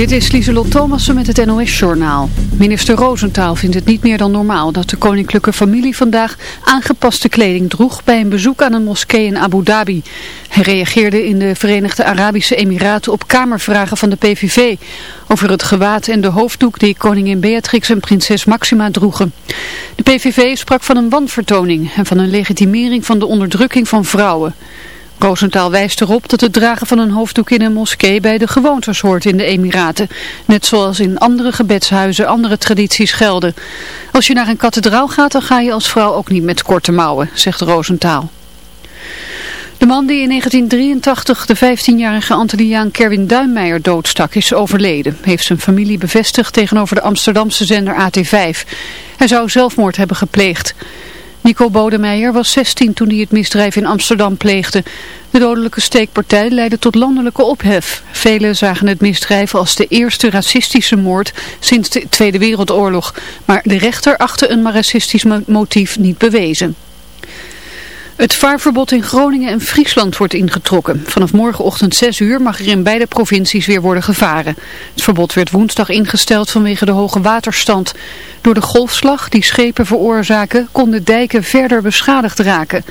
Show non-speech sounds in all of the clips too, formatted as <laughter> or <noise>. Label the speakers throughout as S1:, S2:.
S1: Dit is Lieselot Thomassen met het NOS-journaal. Minister Rosentaal vindt het niet meer dan normaal dat de koninklijke familie vandaag aangepaste kleding droeg bij een bezoek aan een moskee in Abu Dhabi. Hij reageerde in de Verenigde Arabische Emiraten op kamervragen van de PVV over het gewaad en de hoofddoek die koningin Beatrix en prinses Maxima droegen. De PVV sprak van een wanvertoning en van een legitimering van de onderdrukking van vrouwen. Roosentaal wijst erop dat het dragen van een hoofddoek in een moskee bij de gewoontes hoort in de Emiraten. Net zoals in andere gebedshuizen andere tradities gelden. Als je naar een kathedraal gaat, dan ga je als vrouw ook niet met korte mouwen, zegt Roosentaal. De man die in 1983 de 15-jarige Antilliaan Kerwin Duinmeijer doodstak is overleden, heeft zijn familie bevestigd tegenover de Amsterdamse zender AT5. Hij zou zelfmoord hebben gepleegd. Nico Bodemeijer was 16 toen hij het misdrijf in Amsterdam pleegde. De dodelijke steekpartij leidde tot landelijke ophef. Velen zagen het misdrijf als de eerste racistische moord sinds de Tweede Wereldoorlog. Maar de rechter achtte een racistisch motief niet bewezen. Het vaarverbod in Groningen en Friesland wordt ingetrokken. Vanaf morgenochtend 6 uur mag er in beide provincies weer worden gevaren. Het verbod werd woensdag ingesteld vanwege de hoge waterstand. Door de golfslag die schepen veroorzaken konden dijken verder beschadigd raken.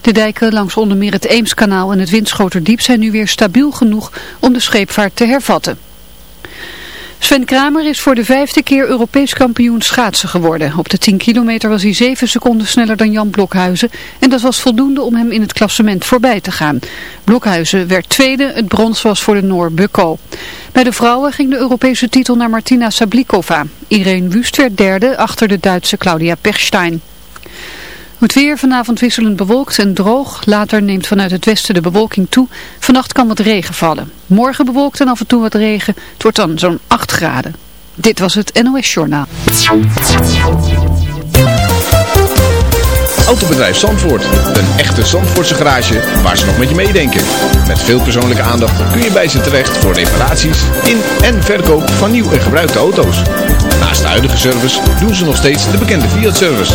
S1: De dijken langs onder meer het Eemskanaal en het Winschoterdiep zijn nu weer stabiel genoeg om de scheepvaart te hervatten. Sven Kramer is voor de vijfde keer Europees kampioen schaatsen geworden. Op de 10 kilometer was hij 7 seconden sneller dan Jan Blokhuizen. En dat was voldoende om hem in het klassement voorbij te gaan. Blokhuizen werd tweede, het brons was voor de Noor Bukko. Bij de vrouwen ging de Europese titel naar Martina Sablikova. Irene Wust werd derde achter de Duitse Claudia Pechstein. Het weer vanavond wisselend bewolkt en droog. Later neemt vanuit het westen de bewolking toe. Vannacht kan wat regen vallen. Morgen bewolkt en af en toe wat regen. Het wordt dan zo'n 8 graden. Dit was het NOS Journaal.
S2: Autobedrijf Zandvoort. Een echte Zandvoortse garage waar ze nog met je meedenken. Met veel persoonlijke aandacht kun je bij ze terecht voor reparaties in en verkoop van nieuw en gebruikte auto's. Naast de huidige service doen ze nog steeds de bekende Fiat-service.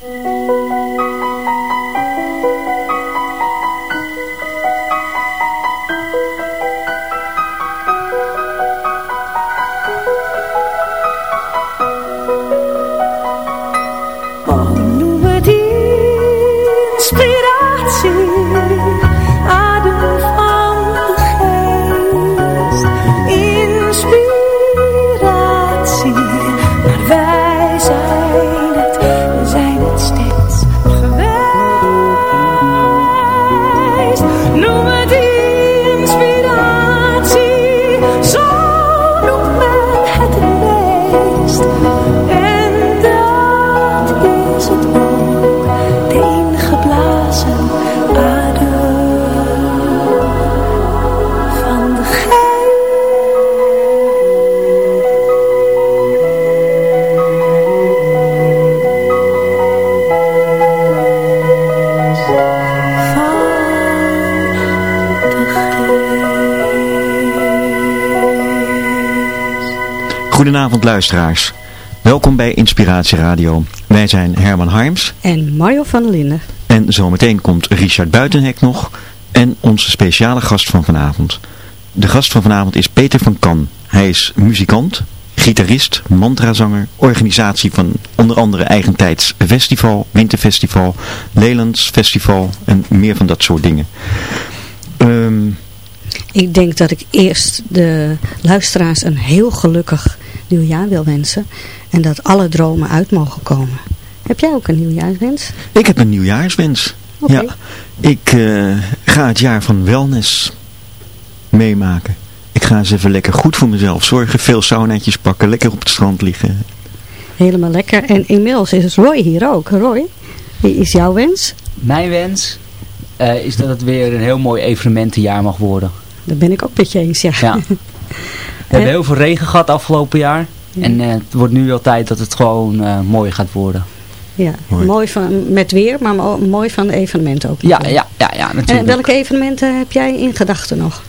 S3: Goedenavond luisteraars. Welkom. Bij Inspiratie Radio. Wij zijn Herman Harms.
S4: En Mario van der Linden.
S3: En zometeen komt Richard Buitenhek nog. En onze speciale gast van vanavond. De gast van vanavond is Peter van Kan. Hij is muzikant, gitarist, mantrazanger, organisatie van onder andere Eigentijds Festival, Winterfestival, Lelands Festival en meer van dat soort dingen.
S4: Ik denk dat ik eerst de luisteraars een heel gelukkig nieuwjaar wil wensen. En dat alle dromen uit mogen komen. Heb jij ook een nieuwjaarswens?
S3: ik heb een nieuwjaarswens. Ja, ik eh, ga het jaar van wellness meemaken. Ik ga eens even lekker goed voor mezelf zorgen. Veel saunaatjes pakken, lekker op het strand liggen.
S4: Helemaal lekker. En inmiddels is Roy hier ook. Roy, wie is jouw wens?
S5: Mijn wens eh, is dat het weer een heel mooi evenementenjaar mag worden.
S4: Daar ben ik ook met je eens, ja.
S5: Ja. <laughs> We hebben heel veel regen gehad afgelopen jaar.
S4: Ja.
S5: En eh, het wordt nu al tijd dat het gewoon eh, mooi gaat worden.
S4: Ja,
S3: Mooi.
S4: mooi, van, met weer, maar mo- mooi van de evenementen ook.
S5: Ja, ja, ja, ja
S4: En
S5: natuurlijk.
S4: welke evenementen heb jij in gedachten nog?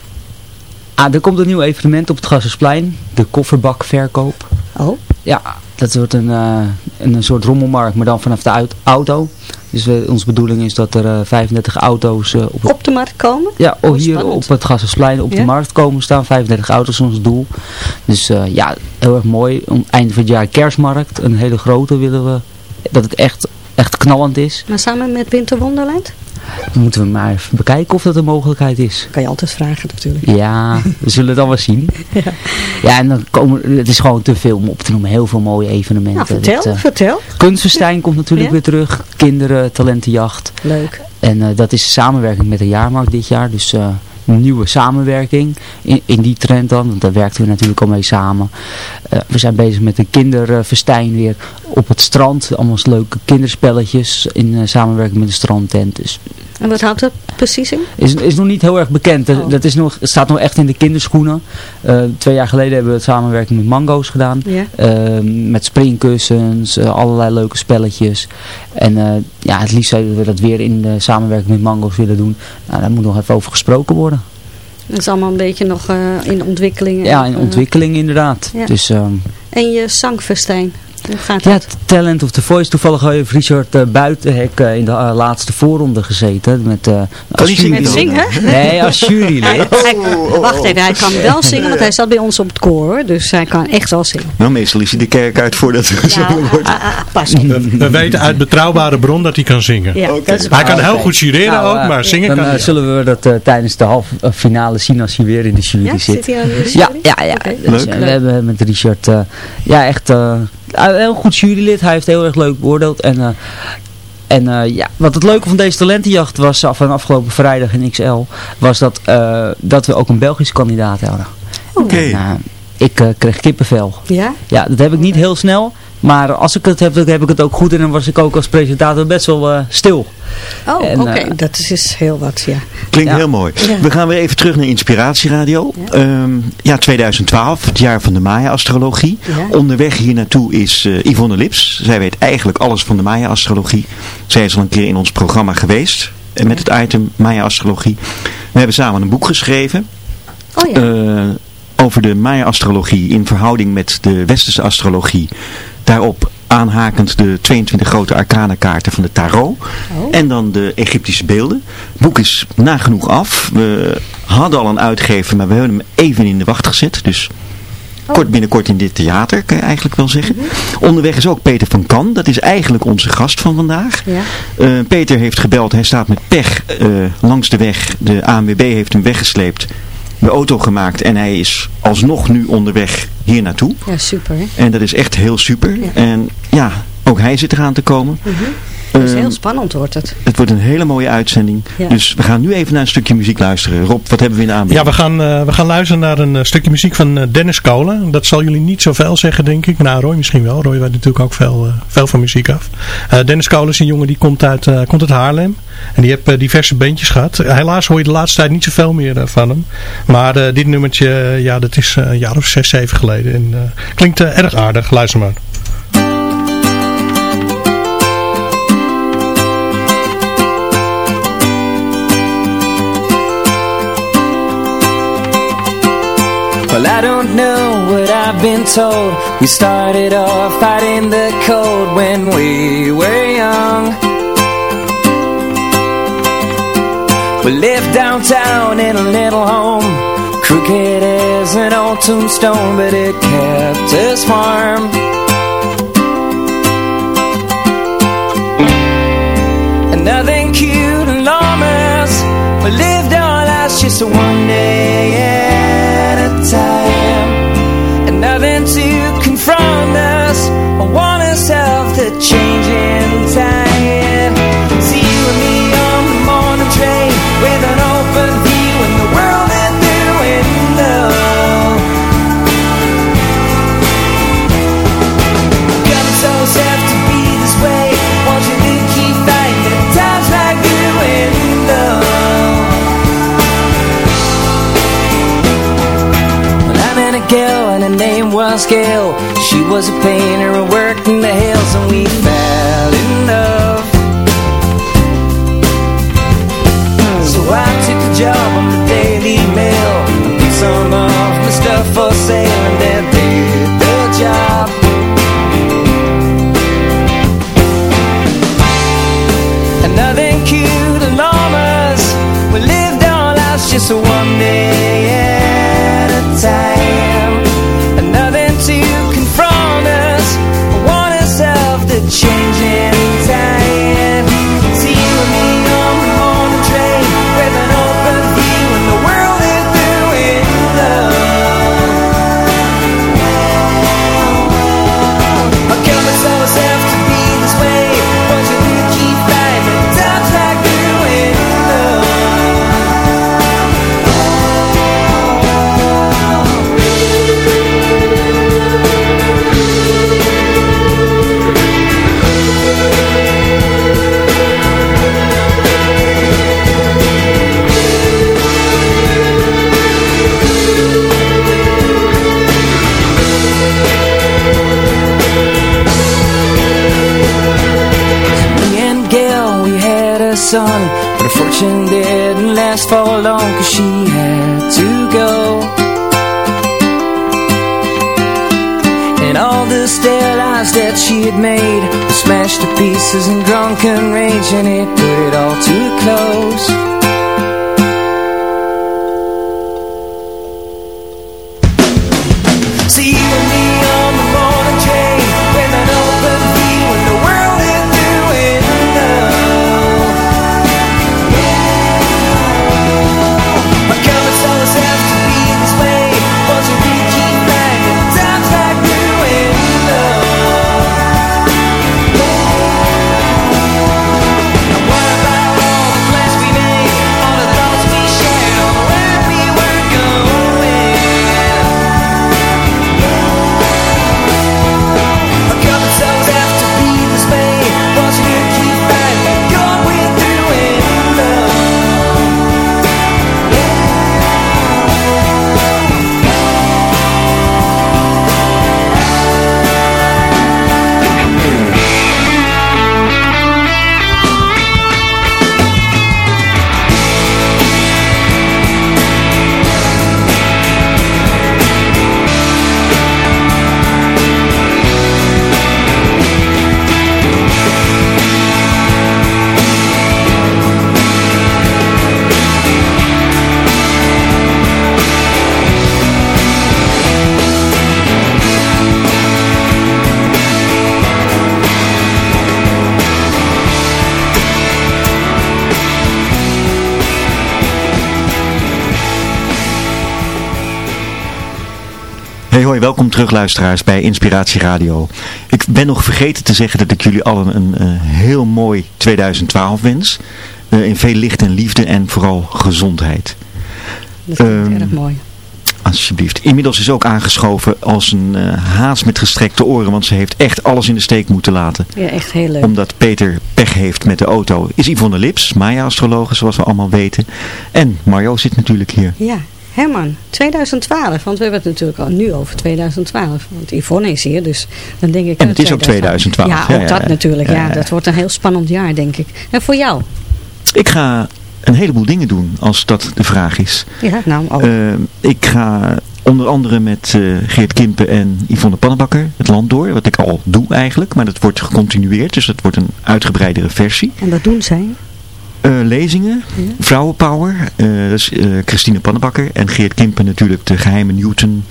S5: Ah, er komt een nieuw evenement op het Gassersplein. De kofferbakverkoop.
S4: Oh,
S5: Ja, dat wordt een, eh, een soort rommelmarkt, maar dan vanaf de auto. Dus we, onze bedoeling is dat er eh, 35 auto's eh, op het
S4: op de markt komen?
S5: Ja, oh, hier
S4: spannend.
S5: op het Gassersplein op
S4: Ja?
S5: de markt komen staan. 35 auto's is ons doel. Dus eh, ja, heel erg mooi. Om eind van het jaar kerstmarkt. Een hele grote willen we. Dat het echt, echt knallend is.
S4: Maar samen met Winter Wonderland?
S5: Dan moeten we maar even bekijken of dat een mogelijkheid is.
S4: Kan je altijd vragen natuurlijk.
S5: Ja, we zullen het dan wel zien. <laughs> Ja, en dan komen, het is gewoon te veel om op te noemen. Heel veel mooie evenementen.
S4: Nou, vertel,
S5: Dat, eh,
S4: vertel.
S5: Kunstenstein komt natuurlijk
S4: Ja?
S5: weer terug. Kinderen, talentenjacht.
S4: Leuk.
S5: En eh, dat is samenwerking met de jaarmarkt dit jaar. Dus eh, nieuwe samenwerking in, in die trend dan. Want daar werken we natuurlijk al mee samen. Eh, we zijn bezig met een kinderfestijn weer op het strand. Allemaal leuke kinderspelletjes in eh, samenwerking met de strandtent. Dus
S4: En wat houdt dat precies in?
S5: is, is nog niet heel erg bekend. Dat,
S4: Oh.
S5: dat is nog, het staat nog echt in de kinderschoenen. Eh, twee jaar geleden hebben we het samenwerking met Mango's gedaan. Eh, met springkussens, eh, allerlei leuke spelletjes. En ja, het liefst zouden we dat weer in de samenwerking met Mango's willen doen. Nou, daar moet nog even over gesproken worden.
S4: Dat is allemaal een beetje nog in ontwikkeling.
S5: Ja, in ontwikkeling inderdaad.
S4: ja.
S5: Dus ehm,
S4: En je zangfestijn. Hoe gaat
S5: ja,
S4: dat?
S5: Talent of the Voice. Toevallig heeft Richard uh, Buitenhek uh, in de uh, laatste voorronde gezeten. Met, uh,
S3: Kan hij zingen?
S4: Met zingen?
S5: Nee, als jurylid.
S4: Hij, hij, wacht even, hij kan wel zingen, want hij zat bij ons op het koor. hoor. Dus hij kan echt wel zingen.
S3: Nou, meestal is hij de kerk uit voordat er gezongen
S4: Nou,
S3: wordt.
S4: ah, ah, ah, pas op.
S6: We, <laughs> we weten uit betrouwbare bron dat hij kan zingen.
S4: Ja,
S6: Hij kan heel goed jureren
S5: Nou,
S6: ook,
S5: eh,
S6: maar zingen
S5: Dan
S6: kan hij
S5: zullen we dat uh, tijdens de halve finale zien als hij weer in de jury
S4: Ja,
S5: zit.
S4: zit hij de
S5: Ja,
S4: jury?
S5: ja, ja. Dus,
S3: Leuk.
S5: we hebben met Richard uh, ja, echt uh, een heel goed jurylid. Hij heeft heel erg leuk beoordeeld. En, uh, en uh, ja, wat het leuke van deze talentenjacht was van afgelopen vrijdag in XL, was dat, uh, dat we ook een Belgische kandidaat hadden.
S3: Oké. Okay.
S5: Uh, ik uh, kreeg kippenvel.
S4: Ja?
S5: Ja, dat heb ik niet heel snel. Maar als ik het heb, dan heb ik het ook goed. En dan was ik ook als presentator best wel uh, stil.
S4: Oh, oké. Okay. dat is, is heel wat, ja.
S3: Klinkt ja. heel mooi. Ja. We gaan weer even terug naar Inspiratieradio. Ja, um, ja 2012, het jaar van de Maya-astrologie. Onderweg hier naartoe is uh, Yvonne Lips. Zij weet eigenlijk alles van de Maya-astrologie. Zij is al een keer in ons programma geweest. Met het item Maya-astrologie. We hebben samen een boek geschreven.
S4: Oh ja.
S3: Uh, over de Maya-astrologie in verhouding met de westerse astrologie. Daarop aanhakend de 22 grote arcana kaarten van de tarot. Oh. En dan de Egyptische beelden. Het boek is nagenoeg af. We hadden al een uitgever, maar we hebben hem even in de wacht gezet. Dus oh. kort binnenkort in dit theater, kan je eigenlijk wel zeggen. Mm -hmm. Onderweg is ook Peter van Kan. Dat is eigenlijk onze gast van vandaag.
S4: Ja.
S3: Uh, Peter heeft gebeld. Hij staat met pech uh, langs de weg. De ANWB heeft hem weggesleept de auto gemaakt en hij is alsnog nu onderweg hier naartoe.
S4: Ja, super. Hè?
S3: En dat is echt heel super. Ja. En ja, ook hij zit eraan te komen.
S4: Mm -hmm. Dat is heel spannend wordt het.
S3: Het wordt een hele mooie uitzending. Ja. Dus we gaan nu even naar een stukje muziek luisteren. Rob, wat hebben we in de aanbieding?
S6: Ja, we gaan, uh, we gaan luisteren naar een uh, stukje muziek van uh, Dennis Kolen. Dat zal jullie niet zoveel zeggen, denk ik. Nou, Roy misschien wel. Roy weet natuurlijk ook veel, veel van muziek af. Dennis Kolen is een jongen die komt uit, komt uit Haarlem. En die heeft diverse bandjes gehad. Helaas hoor je de laatste tijd niet zoveel meer van hem. Maar dit nummertje, ja, dat is een jaar of zes, zeven geleden. En klinkt erg aardig. Luister maar.
S7: Well, I don't know what I've been told. We started off fighting the cold when we were young. We lived downtown in a little home. Crooked as an old tombstone, but it kept us warm. And nothing cute and glamorous. We lived our lives just one day a time. And nothing to confront us name was Gail. She was a painter and worked in the hills and we fell in love. So I took a job on the Daily Mail. Put some of my stuff for sale and then in
S3: welkom terug luisteraars bij Inspiratie Radio. Ik ben nog vergeten te zeggen dat ik jullie allen een eh, heel mooi 2012 wens. Eh, in veel licht en liefde en vooral gezondheid.
S4: Dat is
S3: Ehm,
S4: erg mooi.
S3: Alsjeblieft. Inmiddels is ook aangeschoven als een eh, haas met gestrekte oren, want ze heeft echt alles in de steek moeten laten.
S4: Ja, echt heel leuk.
S3: Omdat Peter pech heeft met de auto. Is Yvonne Lips, Maya-astrologe zoals we allemaal weten. En Mario zit natuurlijk hier.
S4: Ja, Herman, 2012, want we hebben het natuurlijk al nu over 2012. Want Yvonne is hier, dus dan denk ik...
S3: En
S4: aan
S3: het is ook 2012.
S4: Ja, ook
S3: Ja,
S4: dat
S3: ja.
S4: natuurlijk.
S3: Ja,
S4: dat wordt een heel spannend jaar, denk ik. En voor jou?
S3: Ik ga een heleboel dingen doen als dat de vraag is.
S4: Ja, nou, oh.
S3: Eh, ik ga onder andere met eh, Geert Kimpen en Yvonne Pannenbakker het land door. Wat ik al doe eigenlijk, maar dat wordt gecontinueerd. Dus dat wordt een uitgebreidere versie.
S4: En wat doen zij?
S3: Eh, lezingen, Vrouwenpower, eh, dat is eh, Christine Pannenbakker en Geert Kimpen natuurlijk de geheime Newton,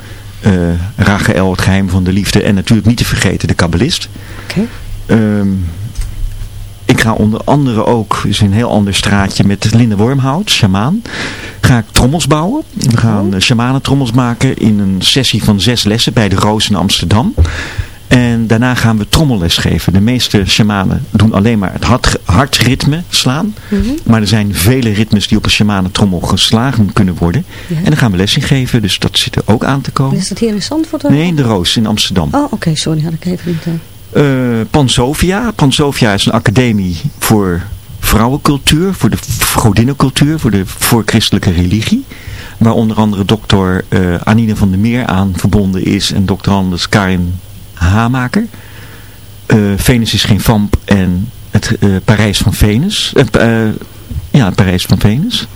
S3: Rachael het geheim van de liefde en natuurlijk niet te vergeten de kabbalist.
S4: Oké.
S3: Ehm, ik ga onder andere ook, is een heel ander straatje met Linde Wormhout, shamaan. Ga ik trommels bouwen. We gaan uh, shamanentrommels maken in een sessie van zes lessen bij de Roos in Amsterdam. En daarna gaan we trommelles geven. De meeste shamanen doen alleen maar het hart, hartritme slaan. Maar er zijn vele ritmes die op een shamanentrommel geslagen kunnen worden.
S4: Ja.
S3: En dan gaan we les in geven. Dus dat zit er ook aan te komen.
S4: Is dat hier in Zandvoort?
S3: Nee, in de Roos in Amsterdam.
S4: Oh, oké, sorry, had ik even niet... Eh,
S3: Pansovia. Pansovia is een academie voor vrouwencultuur, voor de godinnencultuur, voor de voorchristelijke religie. Waar onder andere dokter eh, Anine van der Meer aan verbonden is en dokter Anders Karin Hamaker. Eh, Venus is geen vamp en het eh, Parijs van Venus. Eh, ja, Parijs van Venus.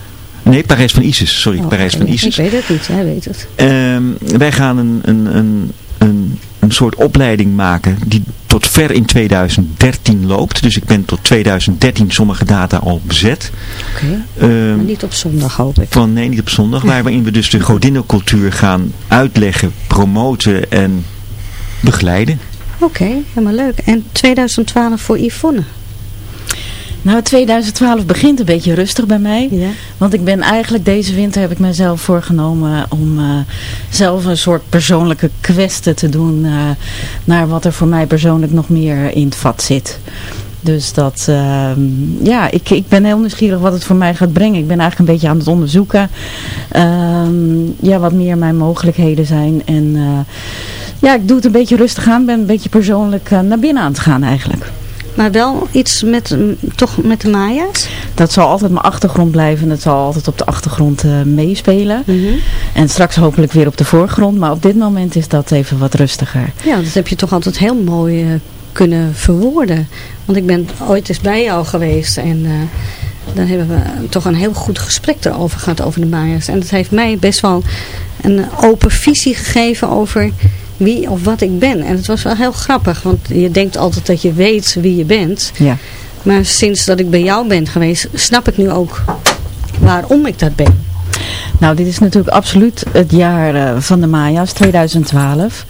S3: Nee, Parijs van Isis. Sorry,
S4: Oh,
S3: Parijs van Isis.
S4: Ik weet het niet, jij weet het.
S3: Ehm, wij gaan een, een, een, een, een soort opleiding maken die tot ver in 2013 loopt. Dus ik ben tot 2013 sommige data al bezet.
S4: Oké.
S3: Ehm,
S4: niet op zondag, hoop ik.
S3: van nee, niet op zondag. Waarin we dus de godinnencultuur gaan uitleggen, promoten en begeleiden.
S4: Oké, helemaal leuk. En 2012 voor Yvonne.
S8: Nou, 2012 begint een beetje rustig bij mij.
S4: Ja.
S8: Want ik ben eigenlijk deze winter heb ik mezelf voorgenomen om eh, zelf een soort persoonlijke kwesten te doen eh, naar wat er voor mij persoonlijk nog meer in het vat zit. Dus dat, ehm, ja, ik, ik ben heel nieuwsgierig wat het voor mij gaat brengen. Ik ben eigenlijk een beetje aan het onderzoeken ehm, ja, wat meer mijn mogelijkheden zijn. En eh, ja, ik doe het een beetje rustig aan. ben een beetje persoonlijk eh, naar binnen aan het gaan eigenlijk.
S4: Maar wel iets met, mm, toch met de Maya's?
S8: Dat zal altijd mijn achtergrond blijven. En dat zal altijd op de achtergrond eh, meespelen. En straks hopelijk weer op de voorgrond. Maar op dit moment is dat even wat rustiger.
S4: Ja, dat heb je toch altijd heel mooi eh, kunnen verwoorden. Want ik ben ooit eens bij jou geweest en uh, dan hebben we toch een heel goed gesprek erover gehad over de Maya's. En dat heeft mij best wel een open visie gegeven over wie of wat ik ben. En het was wel heel grappig, want je denkt altijd dat je weet wie je bent.
S8: Ja.
S4: Maar sinds dat ik bij jou ben geweest, snap ik nu ook waarom ik dat ben.
S8: Nou, dit is natuurlijk absoluut het jaar uh, van de Maya's, 2012.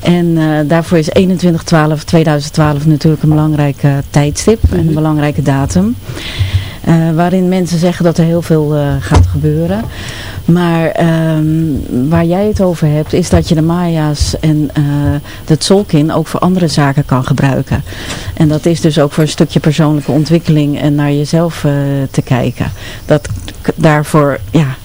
S8: En uh, daarvoor is 21-12-2012 natuurlijk een belangrijk uh, tijdstip en een belangrijke datum. Uh, waarin mensen zeggen dat er heel veel uh, gaat gebeuren. Maar um, waar jij het over hebt, is dat je de Maya's en de Tzolkin ook voor andere zaken kan gebruiken. En dat is dus ook voor een stukje persoonlijke ontwikkeling en naar jezelf te kijken. Dat daarvoor, ja,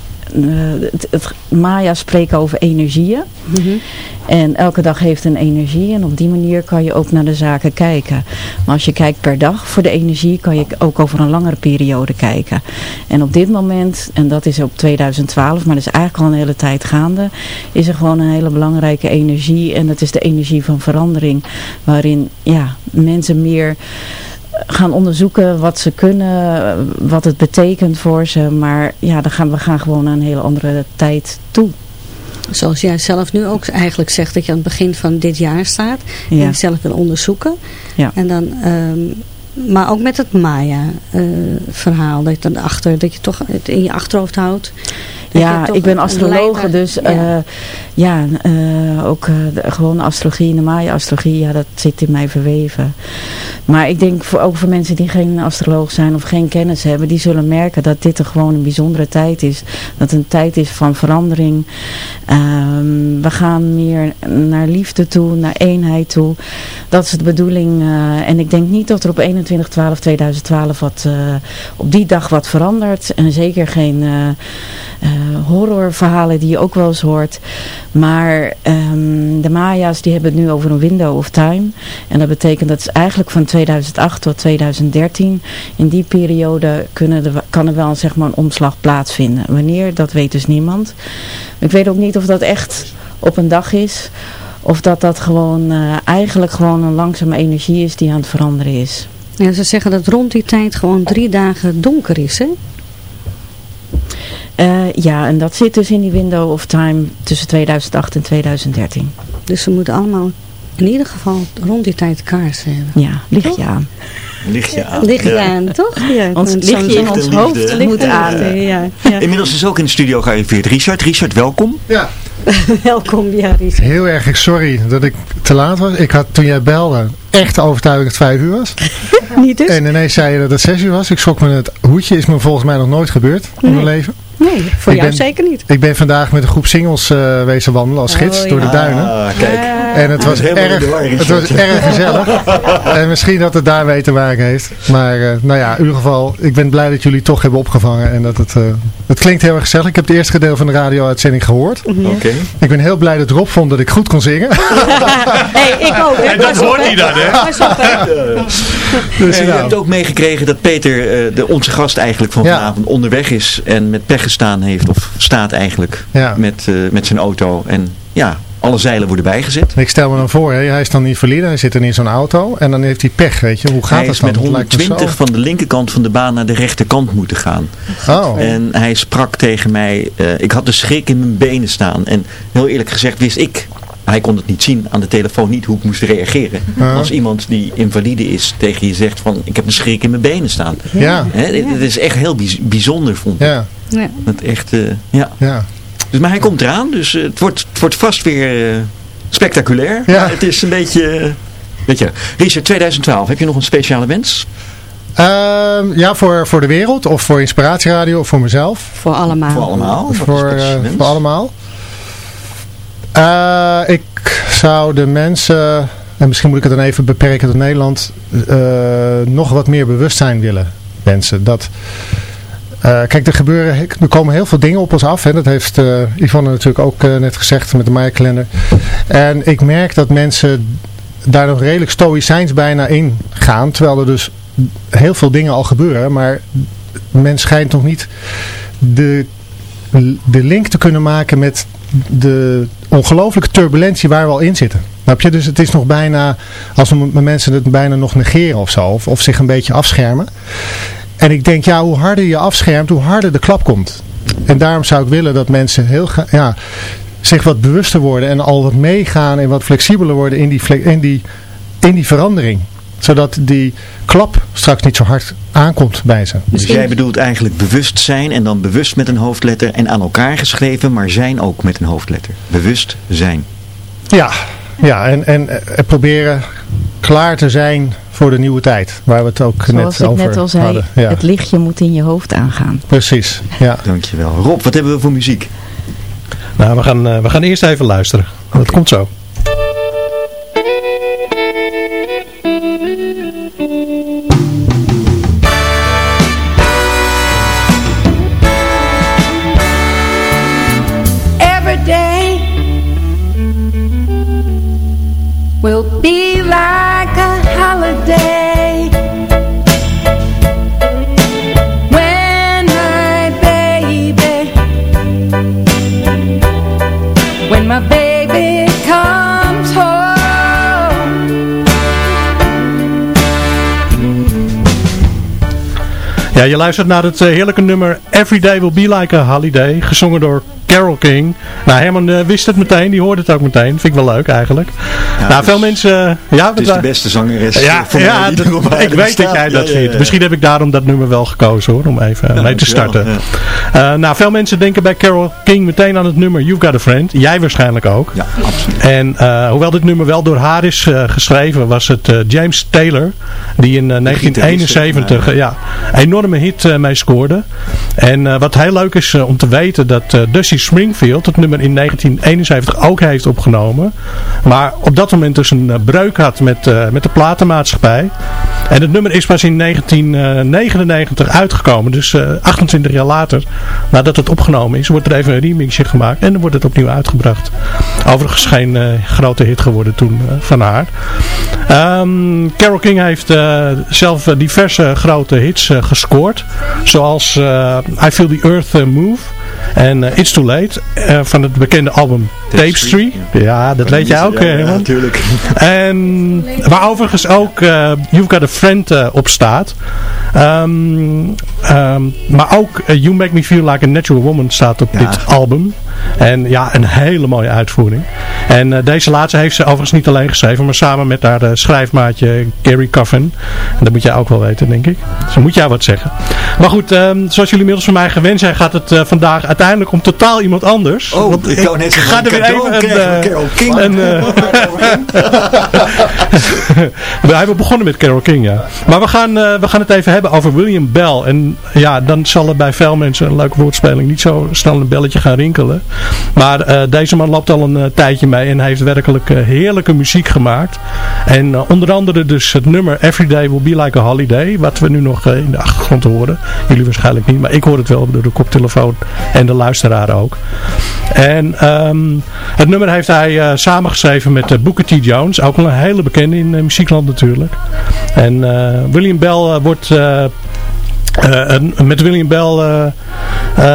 S8: het, het Maya spreken over energieën. Mm -hmm. En elke dag heeft een energie en op die manier kan je ook naar de zaken kijken. Maar als je kijkt per dag voor de energie kan je ook over een langere periode kijken. En op dit moment, en dat is op 2012, maar dat is eigenlijk al een hele tijd gaande, is er gewoon een hele belangrijke energie. En dat is de energie van verandering. Waarin ja, mensen meer gaan onderzoeken wat ze kunnen, wat het betekent voor ze. Maar ja, dan gaan we gaan gewoon naar een hele andere tijd toe.
S4: Zoals jij zelf nu ook eigenlijk zegt dat je aan het begin van dit jaar staat. En je zelf wil onderzoeken.
S8: Ja.
S4: En dan, um, maar ook met het Maya uh, verhaal. Dat je, dan achter, dat je toch het in je achterhoofd houdt.
S8: Ja, ik ben astrologe, dus ja, uh, ja uh, ook uh, de gewone astrologie de Maya-astrologie, ja, dat zit in mij verweven. Maar ik denk voor, ook voor mensen die geen astroloog zijn of geen kennis hebben, die zullen merken dat dit er gewoon een bijzondere tijd is. Dat het een tijd is van verandering. Um, we gaan meer naar liefde toe, naar eenheid toe. Dat is de bedoeling. en ik denk niet dat er op 21-12-2012 wat, op die dag wat verandert. En zeker geen horrorverhalen die je ook wel eens hoort. Maar um, de Maya's die hebben het nu over een window of time. En dat betekent dat eigenlijk van 2008 tot 2013. In die periode kunnen de, kan er wel zeg maar, een omslag plaatsvinden. Wanneer, dat weet dus niemand. Ik weet ook niet of dat echt op een dag is. Of dat dat gewoon uh, eigenlijk gewoon een langzame energie is die aan het veranderen is.
S4: Ja, ze zeggen dat rond die tijd gewoon drie dagen donker is, hè?
S8: Eh, ja, en dat zit dus in die window of time tussen 2008 en 2013.
S4: Dus ze moeten allemaal in ieder geval rond die tijd kaarsen hebben.
S8: Ja, lichtje aan.
S3: Lichtje aan.
S4: Lichtje
S3: Ja.
S4: aan, toch? Ja,
S8: Ons lichtje in ons hoofd moet aan.
S4: Ja, ja.
S3: Inmiddels is ook in de studio gearriveerd Richard. Richard, welkom.
S9: Ja, <laughs>
S4: Welkom, ja, Ries.
S9: heel erg sorry dat ik te laat was. Ik had toen jij belde echt de overtuiging dat het vijf uur was. <laughs>
S4: Niet dus?
S9: En ineens zei je dat het zes uur was. Ik schrok me het hoedje. Is me volgens mij nog nooit gebeurd in mijn leven.
S4: Nee, voor
S9: Ik
S4: jou
S9: ben-
S4: zeker niet.
S9: Ik ben vandaag met een groep singles eh, wezen wandelen als gids
S4: Oh,
S9: door de duinen.
S3: Ah, kijk.
S9: En het was, <laughs> erg, het was erg gezellig. <laughs> en misschien dat het daarmee te maken heeft. Maar eh, nou ja, in ieder geval, ik ben blij dat jullie toch hebben opgevangen. En dat het, eh, het klinkt heel erg gezellig. Ik heb het eerste gedeelte van de radio-uitzending gehoord.
S3: Oké.
S9: Ik ben heel blij dat Rob vond dat ik goed kon zingen.
S4: hey, ik ook.
S6: En dat hoort
S4: hè.
S6: hij dan, hè?
S4: Pas op, hè.
S9: Dus
S3: En je
S9: nou,
S3: hebt ook meegekregen dat Peter, eh, de, onze gast eigenlijk van
S9: Ja.
S3: vanavond, onderweg is en met pech gestaan heeft, of staat eigenlijk,
S9: Ja.
S3: met, eh, met zijn auto. En ja, alle zeilen worden bijgezet.
S9: ik stel me dan voor, hè, hij is dan niet verliezen. Hij zit dan in zo'n auto. En dan heeft hij pech, weet je. Hoe gaat
S3: hij
S9: dat
S3: is
S9: dan?
S3: met
S9: Het lijkt me
S3: 120
S9: zo-
S3: van de linkerkant van de baan naar de rechterkant moeten gaan.
S9: Oh,
S3: En hij sprak tegen mij, eh, ik had de schrik in mijn benen staan. En heel eerlijk gezegd wist ik, hij kon het niet zien aan de telefoon, niet hoe ik moest reageren. Als iemand die invalide is tegen je zegt van, ik heb een schrik in mijn benen staan.
S9: ja,
S3: Hè, dit is echt heel bijz- bijzonder, vond ik.
S9: ja,
S4: Ja.
S3: Het echt, ja.
S9: ja.
S3: Dus, maar hij komt eraan, dus eh, het, wordt, het wordt vast weer eh, spectaculair.
S9: Ja.
S3: Het is een beetje... eh, weet je, Richard, 2012, heb je nog een speciale wens?
S9: Ehm, ja, voor, voor de wereld. Of voor Inspiratieradio. Of voor mezelf.
S4: Voor allemaal.
S3: Voor allemaal?
S9: Voor, voor allemaal. Eh, ik zou de mensen, en misschien moet ik het dan even beperken tot Nederland, eh, nog wat meer bewustzijn willen wensen. Dat, eh, kijk, er, gebeuren, er komen heel veel dingen op ons af. Hè. Dat heeft eh, Yvonne natuurlijk ook eh, net gezegd met de Maya-kalender. En ik merk dat mensen daar nog redelijk stoïcijns bijna in gaan. Terwijl er dus heel veel dingen al gebeuren. Maar men schijnt nog niet de, de link te kunnen maken met de ongelooflijke turbulentie waar we al in zitten. Snap je? Dus het is nog bijna, als we mensen het bijna nog negeren of zo. Of, of zich een beetje afschermen. En ik denk, ja, hoe harder je afschermt, hoe harder de klap komt. En daarom zou ik willen dat mensen heel ja, zich wat bewuster worden. En al wat meegaan en wat flexibeler worden in die, in die, in die verandering. Zodat die klap straks niet zo hard aankomt bij ze.
S3: Dus jij bedoelt eigenlijk bewust zijn en dan bewust met een hoofdletter en aan elkaar geschreven, maar zijn ook met een hoofdletter. Bewust zijn.
S9: Ja, ja en, en eh, proberen klaar te zijn voor de nieuwe tijd. Waar we het ook
S8: Zoals
S9: net
S8: ik
S9: over
S8: net al zei,
S9: hadden. Ja,
S8: het lichtje moet in je hoofd aangaan.
S9: precies. Ja.
S3: Dankjewel. Rob, wat hebben we voor muziek?
S6: Nou, we gaan, eh, we gaan eerst even luisteren. Dat komt zo. Je luistert naar het eh, heerlijke nummer Every Day Will Be Like a Holiday, gezongen door Carol King. Nou, Herman eh, wist het meteen, die hoorde het ook meteen. Vind ik wel leuk eigenlijk. nou,
S3: het
S6: veel mensen... eh, ja,
S3: Het is de beste zangeres
S6: Ja,
S3: eh, voor
S6: ja
S3: mij
S6: dat- ik weet dat
S3: bestaat.
S6: jij dat vindt. Misschien heb ik daarom dat nummer wel gekozen hoor, om even
S3: Ja,
S6: mee te starten. Eh, nou, veel mensen denken bij Carol King meteen aan het nummer You've Got a Friend. Jij waarschijnlijk ook.
S3: Ja, absoluut.
S6: En eh, hoewel dit nummer wel door haar is eh, geschreven, was het eh, James Taylor die in eh, 1971 eh, ja, enorme hit eh, mee scoorde. En eh, wat heel leuk is eh, om te weten dat eh, Springfield het nummer in 1971 ook heeft opgenomen. Maar op dat moment dus een eh, breuk had met, eh, met de platenmaatschappij. En het nummer is pas in 1999 uitgekomen. Dus eh, 28 jaar later, nadat het opgenomen is, wordt er even een remixje gemaakt. En dan wordt het opnieuw uitgebracht. Overigens geen eh, grote hit geworden toen eh, van haar. Ehm, Carole King heeft eh, zelf eh, diverse grote hits eh, gescoord. Zoals eh, I Feel the Earth eh, Move. En It's Too Late van het bekende album Tapestry. Ja, dat weet jij ook.
S3: Ja, ja, natuurlijk. <laughs>
S6: En waar overigens ook You've Got a Friend op staat. Ehm, ehm, maar ook You Make Me Feel Like a Natural Woman staat op dit album. En ja, een hele mooie uitvoering. En deze laatste heeft ze overigens niet alleen geschreven, maar samen met haar schrijfmaatje Gary Coffin. En dat moet jij ook wel weten, denk ik. Dus dan moet jij wat zeggen. Maar goed, um, zoals jullie inmiddels van mij gewend zijn, gaat het uh, vandaag uiteindelijk om totaal iemand anders.
S3: Oh, Want ik, ik
S6: ga er weer even een...
S3: Carol King.
S6: Een, <laughs> we hebben begonnen met Carol King, ja. Maar we gaan, we gaan het even hebben over William Bell. En ja, dan zal er bij veel mensen een leuke woordspeling niet zo snel een belletje gaan rinkelen. Maar deze man loopt al een tijdje mee en heeft werkelijk heerlijke muziek gemaakt. En onder andere dus het nummer Everyday Will Be Like a Holiday. Wat we nu nog in de achtergrond horen. Jullie waarschijnlijk niet, maar ik hoor het wel door de koptelefoon en de luisteraar ook. En um, het nummer heeft hij samengeschreven met Booker T. Jones. Ook een hele bekende in muziekland natuurlijk. En William Bell wordt... met William Bell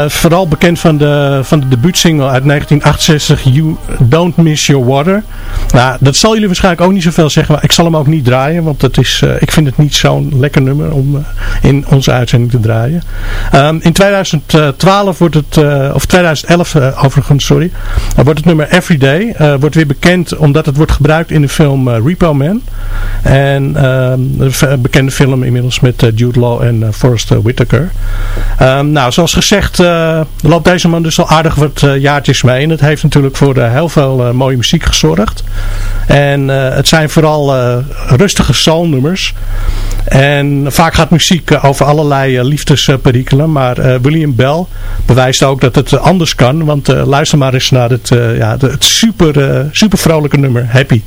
S6: vooral bekend van de, van de debuutsingle uit 1968, You Don't Miss Your Water. Nou, dat zal jullie waarschijnlijk ook niet zoveel zeggen, maar ik zal hem ook niet draaien, want dat is, uh, ik vind het niet zo'n lekker nummer om uh, in onze uitzending te draaien. Um, in 2012 wordt het, of 2011 overigens, sorry, wordt het nummer Everyday, wordt weer bekend omdat het wordt gebruikt in de film Repo Man. En een bekende film inmiddels met Jude Law en Forrest Whitaker. Um, nou, zoals gezegd uh, loopt deze man dus al aardig wat uh, jaartjes mee. En het heeft natuurlijk voor uh, heel veel mooie muziek gezorgd. En het zijn vooral rustige soulnummers. En vaak gaat muziek over allerlei liefdesperikelen. Maar William Bell bewijst ook dat het anders kan. Want luister maar eens naar het, ja, het super, super vrolijke nummer Happy.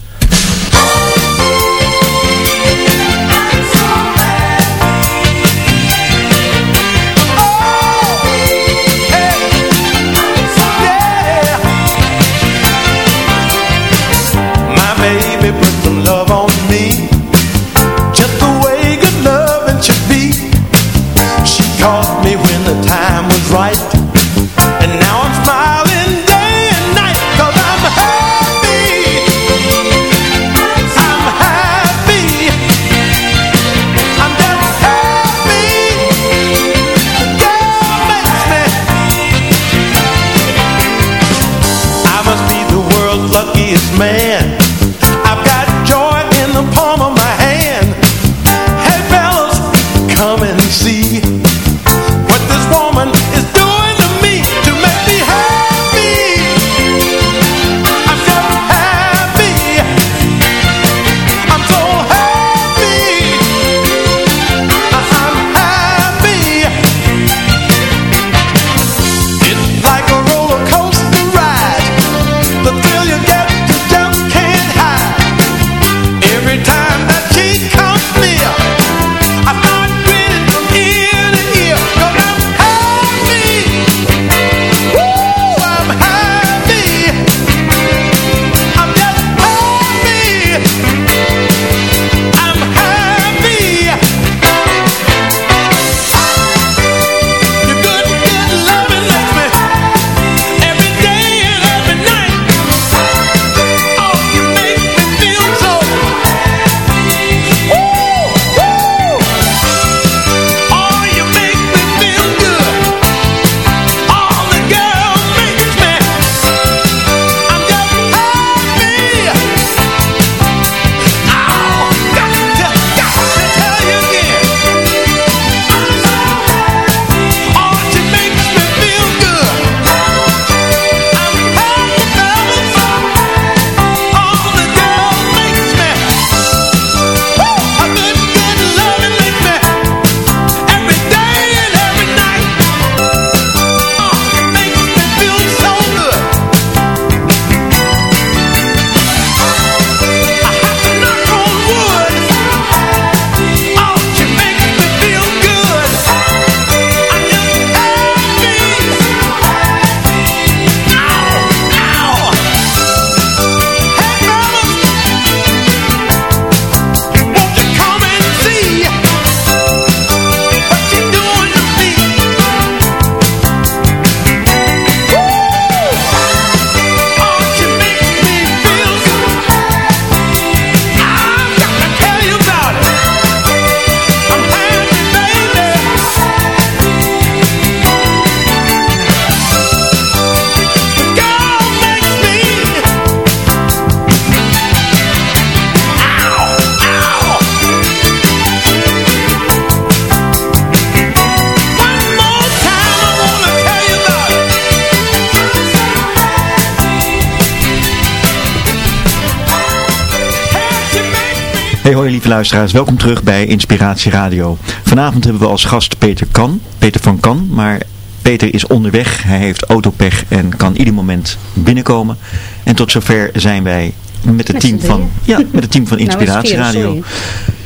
S3: Lieve luisteraars, welkom terug bij Inspiratie Radio. Vanavond hebben we als gast Peter Kan, Peter van Kan, maar Peter is onderweg, hij heeft autopech en kan ieder moment binnenkomen. En tot zover zijn wij met het team van, ja, met het team van <laughs>
S4: Nou,
S3: Inspiratie Radio.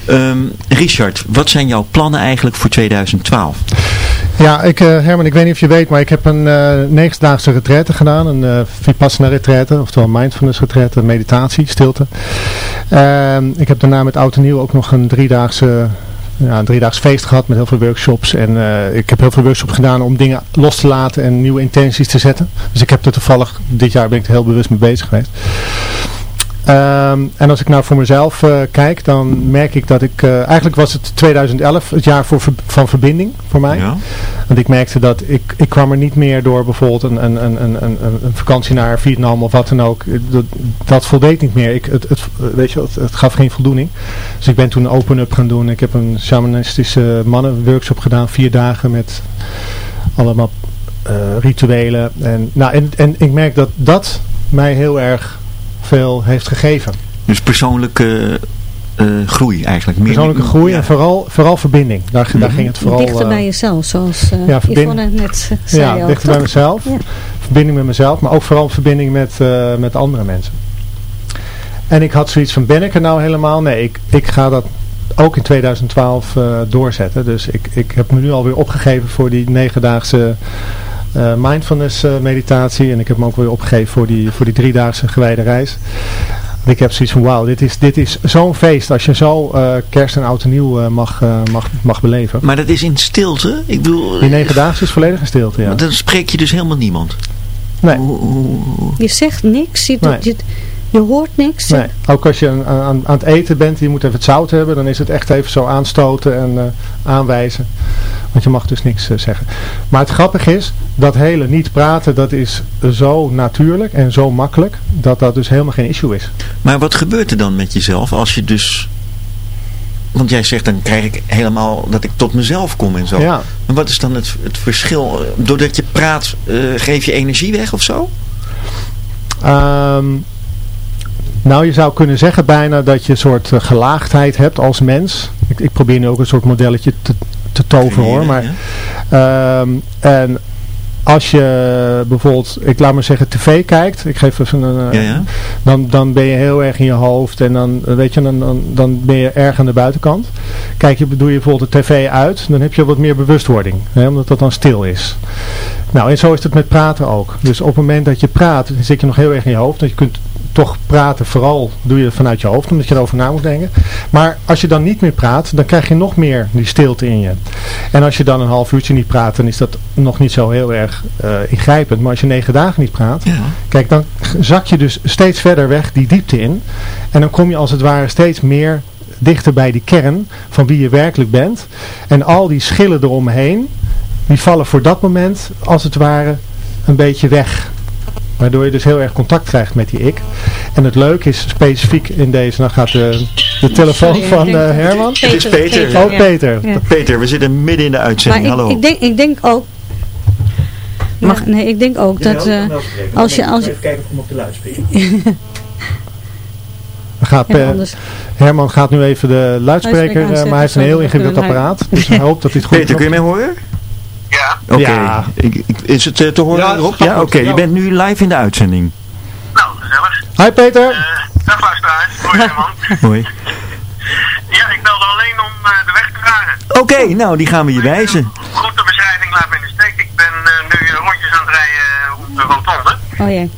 S3: Ehm, Richard, wat zijn jouw plannen eigenlijk voor 2012?
S9: Ja, ik, eh, Herman, ik weet niet of je weet, maar ik heb een eh negendaagse retraite gedaan. Een eh Vipassana retraite, oftewel mindfulness retraite, meditatie, stilte. Ehm, ik heb daarna met Oud en Nieuw ook nog een driedaagse, ja, een driedaags feest gehad met heel veel workshops. En ik heb heel veel workshops gedaan om dingen los te laten en nieuwe intenties te zetten. Dus ik heb er toevallig, dit jaar ben ik er heel bewust mee bezig geweest. Ehm, en als ik nou voor mezelf eh, kijk, dan merk ik dat ik... eh, eigenlijk was het 2011 het jaar voor, van verbinding voor mij.
S3: Ja.
S9: Want ik merkte dat ik, ik kwam er niet meer door bijvoorbeeld een, een, een, een, een, een vakantie naar Vietnam of wat dan ook. Dat, dat voldeed niet meer. Ik, het, het, weet je, het, het gaf geen voldoening. Dus ik ben toen een open-up gaan doen. Ik heb een shamanistische mannenworkshop gedaan. Vier dagen met allemaal eh, rituelen. En, nou, en, en ik merk dat dat mij heel erg veel heeft gegeven.
S3: Dus persoonlijke eh, groei eigenlijk. Meer,
S9: Persoonlijke groei en vooral, vooral verbinding. Daar, daar ging het vooral...
S4: Dichter
S9: eh,
S4: bij jezelf, zoals eh
S9: ja,
S4: Yvonne net zei.
S9: ja, dichter bij mezelf.
S4: Ja.
S9: Verbinding met mezelf, maar ook vooral verbinding met, eh, met andere mensen. En ik had zoiets van, ben ik er nou helemaal? Nee, ik, ik ga dat ook in 2012 eh, doorzetten. Dus ik, ik heb me nu alweer opgegeven voor die negendaagse eh, mindfulness eh, meditatie. En ik heb me ook weer opgegeven voor die, voor die driedaagse gewijde reis. En Ik heb zoiets van, wauw, dit is, dit is zo'n feest als je zo eh, kerst en oud en nieuw eh, mag, mag, mag beleven.
S3: Maar dat is in stilte? Ik bedoel,
S9: Die negendaagse is volledig in stilte, ja.
S3: dan spreek je dus helemaal niemand.
S9: Nee.
S4: Je zegt niks, je,
S9: Nee.
S4: je, je hoort niks.
S9: Nee, ook als je aan, aan, aan het eten bent, je moet even het zout hebben, dan is het echt even zo aanstoten en eh, aanwijzen. Want je mag dus niks eh, zeggen. Maar het grappige is, dat hele niet praten, dat is zo natuurlijk en zo makkelijk, dat dat dus helemaal geen issue is.
S3: Maar wat gebeurt er dan met jezelf als je dus... Want jij zegt, dan krijg ik helemaal dat ik tot mezelf kom en zo.
S9: Ja.
S3: Maar wat is dan het, het verschil? Doordat je praat, eh, geef je energie weg of zo?
S9: Ehm, nou, je zou kunnen zeggen bijna dat je een soort eh, gelaagdheid hebt als mens. Ik, ik probeer nu ook een soort modelletje te, te toveren hoor. Maar, ehm, en als je bijvoorbeeld, ik laat maar zeggen, tv kijkt. Ik geef even een... eh,
S3: Ja, ja.
S9: Dan, dan ben je heel erg in je hoofd en dan, eh, weet je, dan, dan, dan ben je erg aan de buitenkant. Kijk, je, doe je bijvoorbeeld de tv uit, dan heb je wat meer bewustwording. Hè, omdat dat dan stil is. Nou, en zo is het met praten ook. Dus op het moment dat je praat, dan zit je nog heel erg in je hoofd. Dat je kunt toch praten, vooral doe je het vanuit je hoofd, omdat je erover na moet denken. Maar als je dan niet meer praat, dan krijg je nog meer die stilte in je. En als je dan een half uurtje niet praat, dan is dat nog niet zo heel erg eh, ingrijpend. Maar als je negen dagen niet praat, kijk, dan zak je dus steeds verder weg die diepte in. En dan kom je als het ware steeds meer dichter bij die kern van wie je werkelijk bent. En al die schillen eromheen, die vallen voor dat moment als het ware een beetje weg. Waardoor je dus heel erg contact krijgt met die ik. En het leuke is specifiek in deze, dan gaat de, de telefoon
S4: Sorry, ik
S9: van eh, Herman.
S3: Het is Peter.
S4: Peter, ja.
S9: Peter.
S4: Ja.
S3: Peter, we zitten midden in de uitzending.
S4: ik,
S3: Hallo.
S4: ik, denk, ik denk ook... Mag, nee, ik denk ook dat eh, als je... Als je
S3: kijken of ik hem op de luidspreker.
S9: Gaat,
S4: Ja,
S9: eh, Herman gaat nu even de luidspreker,
S4: Luidspreker
S9: eh, maar hij heeft een heel ingewikkeld apparaat. Dus hij hoopt dat hij het goed
S3: Peter, kun je mij horen?
S10: Ja.
S3: Oké.
S9: Ja.
S3: Is het eh, te horen
S9: Ja,
S3: Ja, oké. Je
S9: Ja.
S3: bent nu live in de uitzending.
S10: Nou, gezellig.
S9: Hi Peter.
S10: Eh, dag luisteraars. Hoi man. <laughs>
S3: Hoi.
S10: Ja, ik belde alleen om eh, de weg te vragen.
S3: Oké, nou die gaan we je wijzen.
S10: Goed, de beschrijving laat me in de steek. Ik ben eh, nu rondjes aan het rijden op de rotonde.
S4: Oh jee.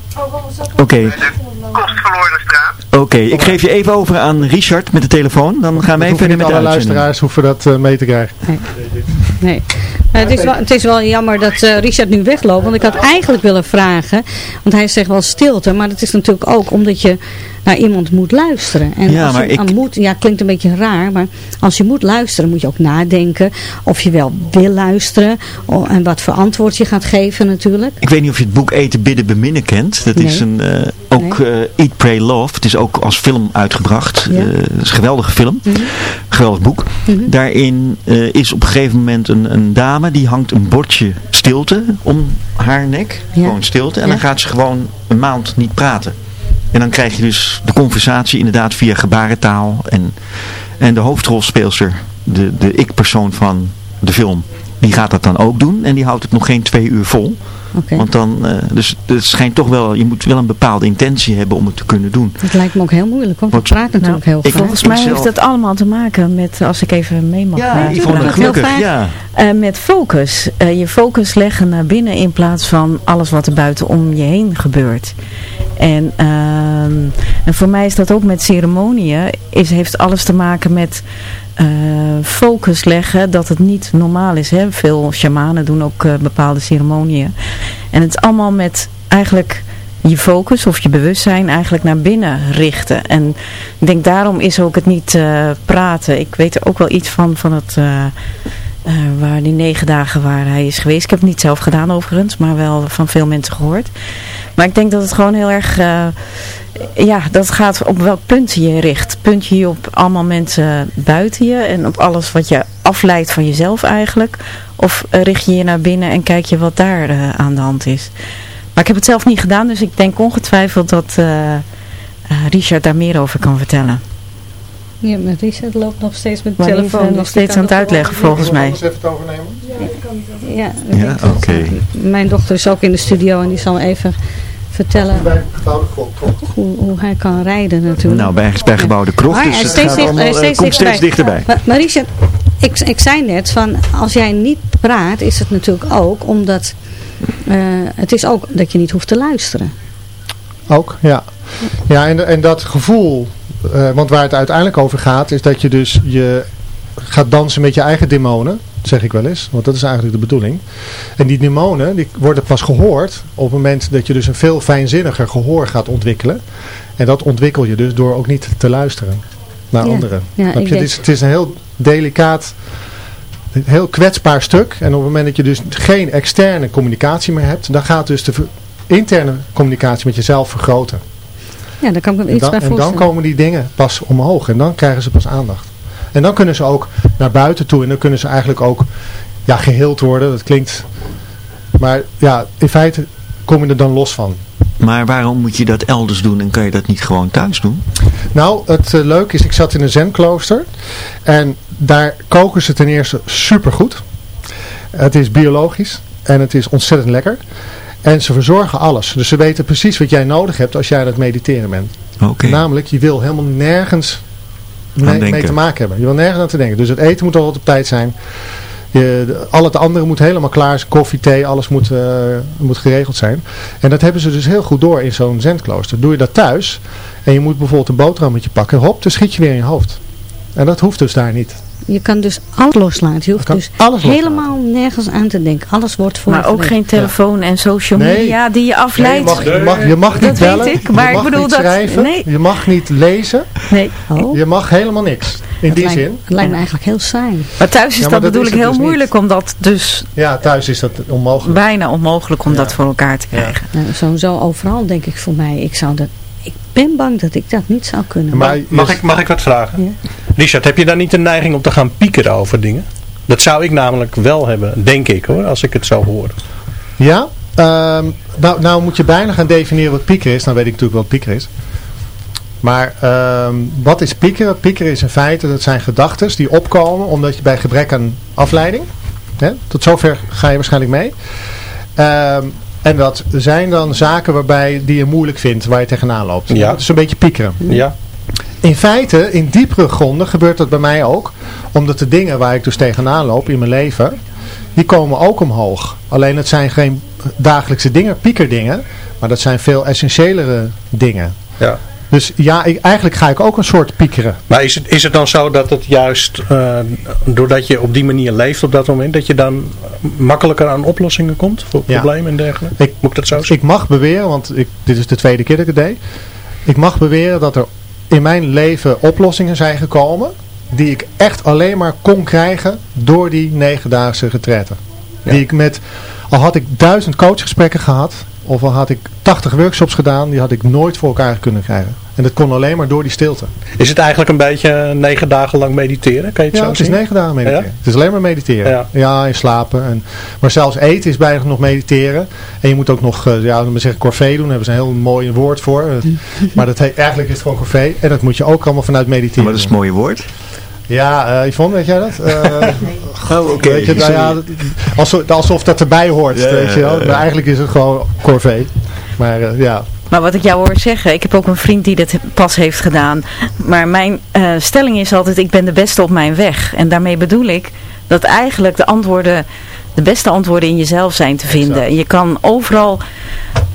S3: Oké,
S10: De kostverloren straat.
S3: oké. Ik geef je even over aan Richard met de telefoon. Dan gaan wij verder met de
S9: alle luisteraars hoeven dat eh, mee te krijgen.
S4: Nee. Eh, het, is wel, het is wel jammer dat eh, Richard nu wegloopt. Want ik had eigenlijk willen vragen. Want hij zegt wel stilte. Maar dat is natuurlijk ook omdat je naar iemand moet luisteren. En
S3: Ja,
S4: als
S3: maar
S4: je
S3: ik-
S4: aan moet, ja klinkt een beetje raar. Maar als je moet luisteren moet je ook nadenken. Of je wel wil luisteren. o- En wat voor antwoord je gaat geven natuurlijk.
S3: Ik weet niet of je het boek Eten, Bidden, Beminnen kent. Dat is een, eh, ook eh, Eat, Pray, Love. Het is ook als film uitgebracht.
S4: Ja.
S3: Eh, het is een geweldige film.
S4: Mhm.
S3: Geweldig boek. Daarin eh, is op een gegeven moment een, een dame die hangt een bordje stilte om haar nek.
S4: Ja.
S3: Gewoon stilte. En
S4: Ja.
S3: dan gaat ze gewoon een maand niet praten. En dan krijg je dus de conversatie inderdaad via gebarentaal. En En de hoofdrolspeelster, de, de ik-persoon van de film, die gaat dat dan ook doen. En die houdt het nog geen twee uur vol.
S4: Oké.
S3: Want dan, eh, dus het schijnt toch wel, je moet wel een bepaalde intentie hebben om het te kunnen doen.
S4: Het lijkt me ook heel moeilijk, want we praten natuurlijk heel
S3: ik-
S4: graag.
S8: Volgens mij
S3: Ik
S8: heeft dat allemaal te maken met, als ik even mee mag
S3: Ja,
S8: praten.
S3: Gelukkig,
S8: Heel fijn.
S3: ja.
S8: Eh, met focus. Eh, je focus leggen naar binnen in plaats van alles wat er buiten om je heen gebeurt. En, ehm, en voor mij is dat ook met ceremonieën. Is, heeft alles te maken met eh, focus leggen dat het niet normaal is. Hè? Veel shamanen doen ook eh, bepaalde ceremonieën. En het is allemaal met eigenlijk je focus of je bewustzijn eigenlijk naar binnen richten. En ik denk daarom is ook het niet eh, praten. Ik weet er ook wel iets van, van het... eh, waar die negen dagen waar hij is geweest. Ik heb het niet zelf gedaan overigens, maar wel van veel mensen gehoord. Maar ik denk dat het gewoon heel erg, eh, ja, dat gaat op welk punt je richt. Punt je op allemaal mensen buiten je en op alles wat je afleidt van jezelf eigenlijk. Of richt je je naar binnen en kijk je wat daar eh, aan de hand is. Maar ik heb het zelf niet gedaan, dus ik denk ongetwijfeld dat Richard daar meer over kan vertellen.
S4: Ja, maar Richard loopt nog steeds met de
S8: Maar
S4: telefoon. dus
S8: nog steeds
S4: kan
S8: aan het uitleggen volgens mij.
S9: even het overnemen?
S4: Ja, ik
S3: Ja,
S4: denk dat-
S3: oké.
S4: Mijn dochter is ook in de studio en die zal even vertellen hoe, hoe hij kan rijden natuurlijk.
S3: Nou, bij, gebouwde krocht,
S4: Maar
S3: dus
S4: hij steeds,
S3: gaat
S4: dicht-
S3: allemaal,
S4: hij is steeds
S3: komt steeds dichterbij.
S4: Maar, maar Richard, ik, ik zei net van als jij niet praat is het natuurlijk ook omdat eh, het is ook dat je niet hoeft te luisteren.
S9: Ook, ja. Ja, en, en dat gevoel, want waar het uiteindelijk over gaat, is dat je dus je gaat dansen met je eigen demonen, zeg ik wel eens, want dat is eigenlijk de bedoeling. En die demonen, die worden pas gehoord op het moment dat je dus een veel fijnzinniger gehoor gaat ontwikkelen. En dat ontwikkel je dus door ook niet te luisteren naar
S4: Ja.
S9: anderen.
S4: Ja,
S9: je? Het, is, het is een heel delicaat, heel kwetsbaar stuk. En op het moment dat je dus geen externe communicatie meer hebt, dan gaat dus de interne communicatie met jezelf vergroten.
S4: Ja, daar kan ik me
S9: En
S4: iets
S9: dan,
S4: bij
S9: en dan
S4: voorstellen.
S9: komen die dingen pas omhoog en dan krijgen ze pas aandacht. En dan kunnen ze ook naar buiten toe en dan kunnen ze eigenlijk ook ja, geheeld worden. Dat klinkt... Maar ja, in feite kom je er dan los van.
S3: Maar waarom moet je dat elders doen en kan je dat niet gewoon thuis doen?
S9: Nou, het eh, leuke is, ik zat in een zenklooster en daar koken ze ten eerste supergoed. Het is biologisch en het is ontzettend lekker. En ze verzorgen alles. Dus ze weten precies wat jij nodig hebt als jij aan het mediteren bent.
S3: Oké.
S9: Namelijk, je wil helemaal nergens mee, te maken hebben. Je wil nergens aan te denken. Dus het eten moet altijd op tijd zijn. Je, de- al het andere moet helemaal klaar zijn. Koffie, thee, alles moet, eh, moet geregeld zijn. En dat hebben ze dus heel goed door in zo'n zendklooster. Doe je dat thuis en je moet bijvoorbeeld een boterhammetje pakken. Hop, dan schiet je weer in je hoofd. En dat hoeft dus daar niet.
S4: Je kan dus alles loslaten. Je hoeft dus helemaal nergens aan te denken. Alles wordt voor
S8: Maar ook geen telefoon en social
S9: Nee.
S8: media die je
S9: Nee,
S8: afleidt.
S9: je, mag, je, mag, je mag niet
S8: Dat
S9: bellen.
S8: weet ik, maar
S9: je mag
S8: ik bedoel
S9: niet
S8: dat...
S9: schrijven.
S8: Nee,
S9: Je mag niet lezen.
S8: nee.
S4: Oh,
S9: Je mag helemaal niks. In
S4: het
S9: die
S4: lijkt,
S9: zin.
S4: Het lijkt me eigenlijk heel saai.
S8: Maar thuis is
S9: Ja, maar
S8: dat
S9: dat
S8: bedoel
S9: is
S8: ik
S9: het
S8: heel
S9: dus
S8: moeilijk, omdat dus
S9: Ja, thuis is dat onmogelijk.
S8: bijna onmogelijk om
S9: Ja.
S8: dat voor elkaar te krijgen.
S4: Nou, sowieso overal denk ik voor mij. Ik, zou dat, ik ben bang dat ik dat niet zou kunnen.
S9: Maar
S6: Mag ik, mag ik wat vragen?
S4: Ja.
S6: Richard, heb je daar niet de neiging om te gaan piekeren over dingen? Dat zou ik namelijk wel hebben, denk ik hoor, als ik het zo hoor.
S9: Ja, ehm, nou, nou moet je bijna gaan definiëren wat piekeren is. Dan weet ik natuurlijk wat piekeren is. Maar ehm, wat is piekeren? Piekeren is in feite, dat zijn gedachten die opkomen omdat je bij gebrek aan afleiding. Hè, tot zover ga je waarschijnlijk mee. Ehm, en dat zijn dan zaken waarbij die je moeilijk vindt, waar je tegenaan loopt.
S6: Ja.
S9: Dat is een beetje piekeren.
S6: Ja?
S9: In feite, in diepere gronden gebeurt dat bij mij ook. Omdat de dingen waar ik dus tegenaan loop in mijn leven, die komen ook omhoog. Alleen het zijn geen dagelijkse dingen, piekerdingen. Maar dat zijn veel essentiëlere dingen.
S6: Ja.
S9: Dus ja, ik, eigenlijk ga ik ook een soort piekeren.
S6: Maar is het, is het dan zo dat het juist, eh, doordat je op die manier leeft op dat moment, dat je dan makkelijker aan oplossingen komt voor
S9: Ja.
S6: problemen en dergelijke?
S9: Ik-
S6: Moet ik dat zo zeggen?
S9: Ik mag beweren, want ik, dit is de tweede keer dat ik het deed. Ik mag beweren dat er in mijn leven oplossingen zijn gekomen. Die ik echt alleen maar kon krijgen door die negendaagse retretten.
S6: Ja.
S9: Die ik met, al had ik duizend coachgesprekken gehad. Of al had ik 80 workshops gedaan. Die had ik nooit voor elkaar kunnen krijgen. En dat kon alleen maar door die stilte.
S6: Is het eigenlijk een beetje negen dagen lang mediteren? Kan je het
S9: Ja,
S6: zo
S9: het is negen dagen mediteren.
S6: Ja?
S9: Het is alleen maar mediteren.
S6: Ja.
S9: Ja, en slapen. En, maar zelfs eten is bijna nog mediteren. En je moet ook nog, eh, ja, dan zeggen corvée doen. Daar hebben ze een heel mooi woord voor. Eh, maar dat heet, eigenlijk is het gewoon corvée. En dat moet je ook allemaal vanuit mediteren
S3: Maar dat is een mooie woord.
S9: Ja, uh, Yvonne, weet jij dat? <laughs> Uh,
S11: oh, oké.
S9: Okay. Nou ja, alsof, alsof dat erbij hoort,
S11: Ja,
S9: weet je wel.
S11: ja, ja.
S9: Maar eigenlijk is het gewoon corvée. Maar eh, ja,
S8: Maar wat ik jou hoor zeggen, ik heb ook een vriend die dit pas heeft gedaan. Maar mijn eh, stelling is altijd, ik ben de beste op mijn weg. En daarmee bedoel ik dat eigenlijk de antwoorden, de beste antwoorden in jezelf zijn te vinden. Je kan overal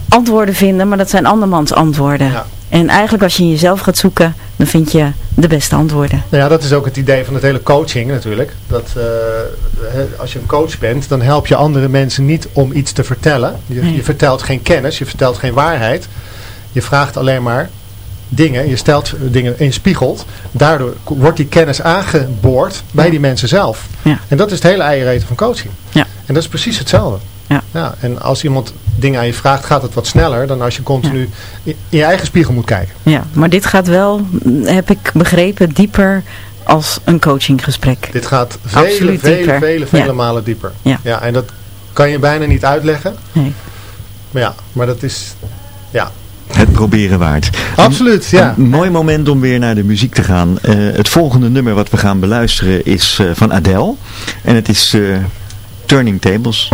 S8: antwoorden vinden, maar dat zijn andermans antwoorden. En eigenlijk als je in jezelf gaat zoeken, dan vind je de beste antwoorden.
S9: Nou ja, dat is ook het idee van het hele coaching natuurlijk. Dat eh, als je een coach bent, dan help je andere mensen niet om iets te vertellen. Je,
S8: Nee.
S9: je vertelt geen kennis, je vertelt geen waarheid. Je vraagt alleen maar dingen, je stelt dingen en je spiegelt. Daardoor wordt die kennis aangeboord bij die mensen zelf.
S8: Ja.
S9: En dat is het hele eiereten van coaching.
S8: Ja.
S9: En dat is precies hetzelfde.
S8: Ja.
S9: en als iemand dingen aan je vraagt, gaat het wat sneller dan als je continu in in je eigen spiegel moet kijken.
S8: Ja, maar dit gaat wel, heb ik begrepen, dieper als een coachinggesprek.
S9: Dit gaat vele,
S8: Absoluut
S9: vele,
S8: dieper.
S9: vele, vele
S8: Ja.
S9: malen dieper.
S8: Ja.
S9: en dat kan je bijna niet uitleggen.
S8: Nee.
S9: Maar ja, maar dat is, ja.
S11: Het proberen waard.
S9: Absoluut, ja.
S11: Een mooi moment om weer naar de muziek te gaan. Eh, het volgende nummer wat we gaan beluisteren is eh, van Adele. En het is eh, Turning Tables.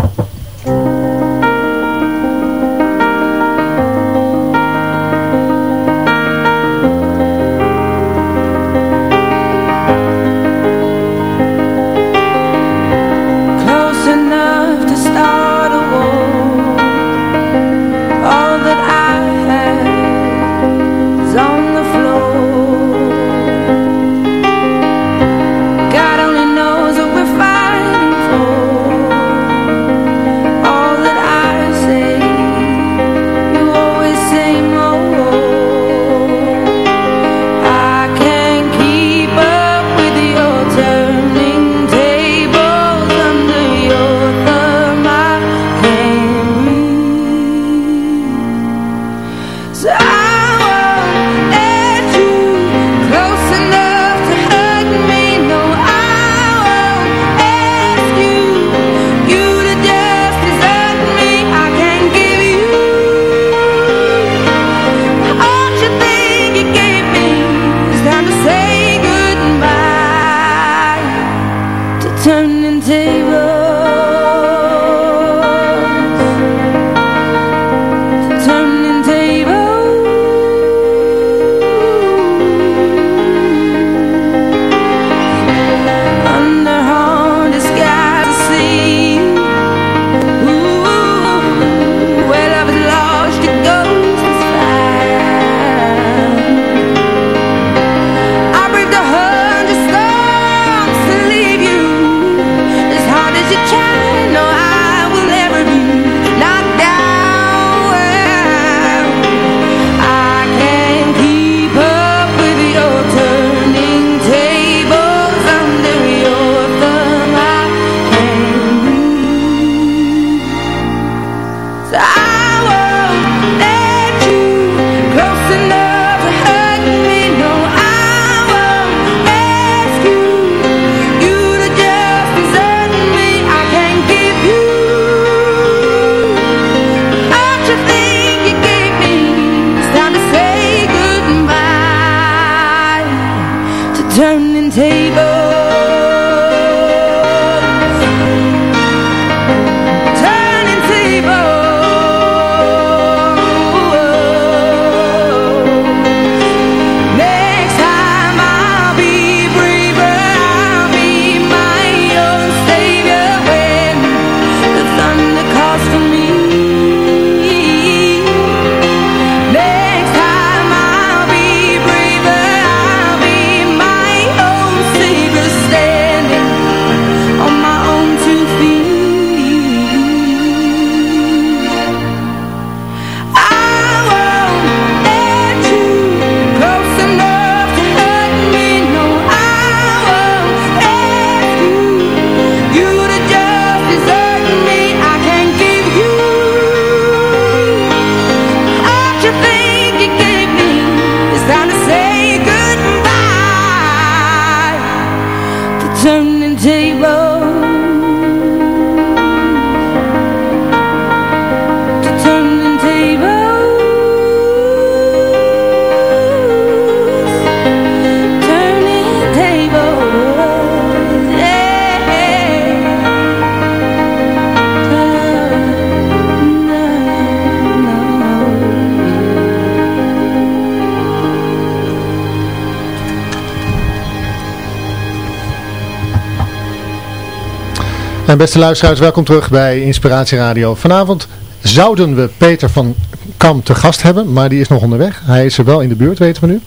S9: En beste luisteraars, welkom terug bij Inspiratie Radio. Vanavond zouden we Peter van Kam te gast hebben, maar die is nog onderweg. Hij is er wel in de buurt, weten we nu.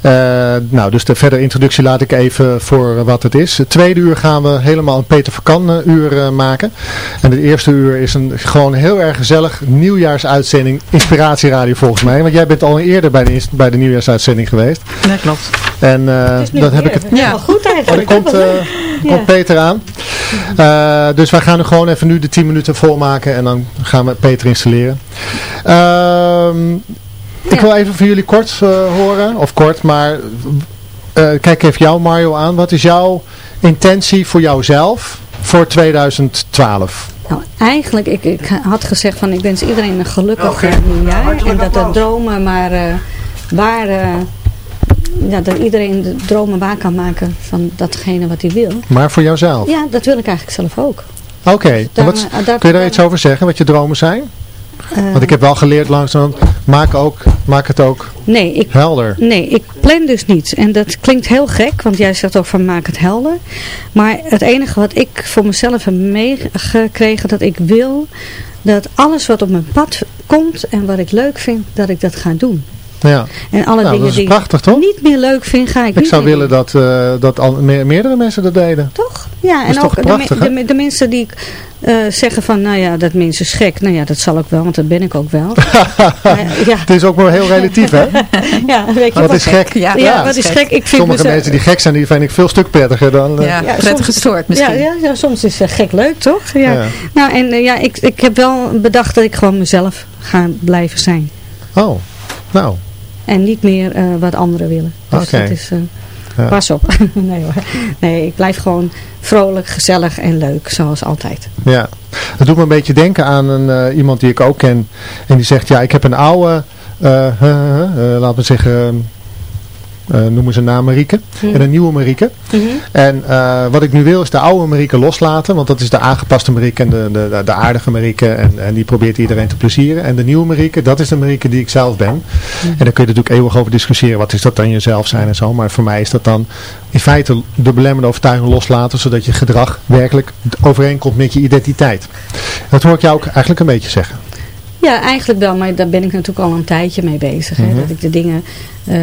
S9: Eh, nou, dus de verdere introductie laat ik even voor wat het is. Het tweede uur gaan we helemaal een Peter van Kan eh, uur eh, maken. En het eerste uur is een gewoon heel erg gezellig nieuwjaarsuitzending Inspiratieradio volgens mij. Want jij bent al eerder bij de, bij de nieuwjaarsuitzending geweest.
S8: Dat klopt.
S9: En eh, dat heb ik het...
S4: Ja, goed
S9: Oh,
S4: eigenlijk.
S9: er komt, eh,
S4: Ja.
S9: komt Peter aan. Eh, dus wij gaan er gewoon even nu de 10 minuten volmaken en dan gaan we Peter installeren. Ehm, Ik wil even van jullie kort eh, horen, of kort, maar eh, kijk even jou Mario aan. Wat is jouw intentie voor jouzelf voor 2012?
S4: Nou, eigenlijk, ik, ik had gezegd van ik wens iedereen een gelukkig nieuwjaar. En dat de
S9: applaus.
S4: dromen maar eh, waar, ja, dat iedereen de dromen waar kan maken van datgene wat hij wil.
S9: Maar voor jouzelf?
S4: Ja, dat wil ik eigenlijk zelf ook.
S9: Oké,
S4: eh,
S9: kun je daar iets over zeggen, wat je dromen zijn?
S4: Eh,
S9: Want ik heb wel geleerd langzaam, maak, ook, maak het ook
S4: nee, ik,
S9: helder.
S4: Nee, ik plan dus niet. En dat klinkt heel gek, want jij zegt ook van maak het helder. Maar het enige wat ik voor mezelf heb meegekregen, dat ik wil dat alles wat op mijn pad komt en wat ik leuk vind, dat ik dat ga doen.
S9: Ja.
S4: En alle
S9: Nou,
S4: dingen
S9: dat is
S4: die
S9: prachtig, toch?
S4: ik niet meer leuk vind, ga ik,
S9: Ik
S4: niet
S9: zou
S4: meer
S9: willen dat, eh, dat al, me- meerdere mensen dat deden.
S4: Toch? Ja, en ook de,
S9: prachtig,
S4: de, de mensen die eh, zeggen van, nou ja, dat mens is gek. Nou ja, dat zal ik wel, want dat ben ik ook wel. <laughs> Maar, ja.
S9: Het is ook maar heel relatief, hè? <laughs>
S4: ja, weet je
S9: Wat
S4: wel.
S9: is gek?
S4: Ja, wat is gek? Ik vind
S9: Sommige mensen die gek zijn, die vind ik veel stuk prettiger dan... eh,
S4: Ja, prettig
S8: gestoord
S4: Ja, ja, ja, soms is het gek leuk, toch? Ja.
S9: Ja.
S4: Nou, en eh, ja, ik, ik heb wel bedacht dat ik gewoon mezelf ga blijven zijn.
S9: Oh, nou.
S4: En niet meer eh, wat anderen willen. Dus dat is... eh,
S9: Ja.
S4: Pas op. <laughs> nee hoor. Nee, ik blijf gewoon vrolijk, gezellig en leuk, zoals altijd.
S9: Ja, dat doet me een beetje denken aan een, eh, iemand die ik ook ken. En die zegt, ja, ik heb een oude, <laughs> laten we zeggen, noemen ze naam Marieke.
S4: Mhm.
S9: En een nieuwe Marieke. En eh, wat ik nu wil is de oude Marieke loslaten. Want dat is de aangepaste Marieke en de, de, de, aardige Marieke. En, en die probeert iedereen te plezieren. En de nieuwe Marieke, dat is de Marieke die ik zelf ben. En daar kun je natuurlijk eeuwig over discussiëren. Wat is dat dan jezelf zijn en zo. Maar voor mij is dat dan in feite de belemmerende overtuiging loslaten. Zodat je gedrag werkelijk overeenkomt met je identiteit. Dat hoor ik jou ook eigenlijk een beetje zeggen.
S4: Ja, eigenlijk wel, maar daar ben ik natuurlijk al een tijdje mee bezig. hè.
S9: Mhm.
S4: Dat ik de dingen eh,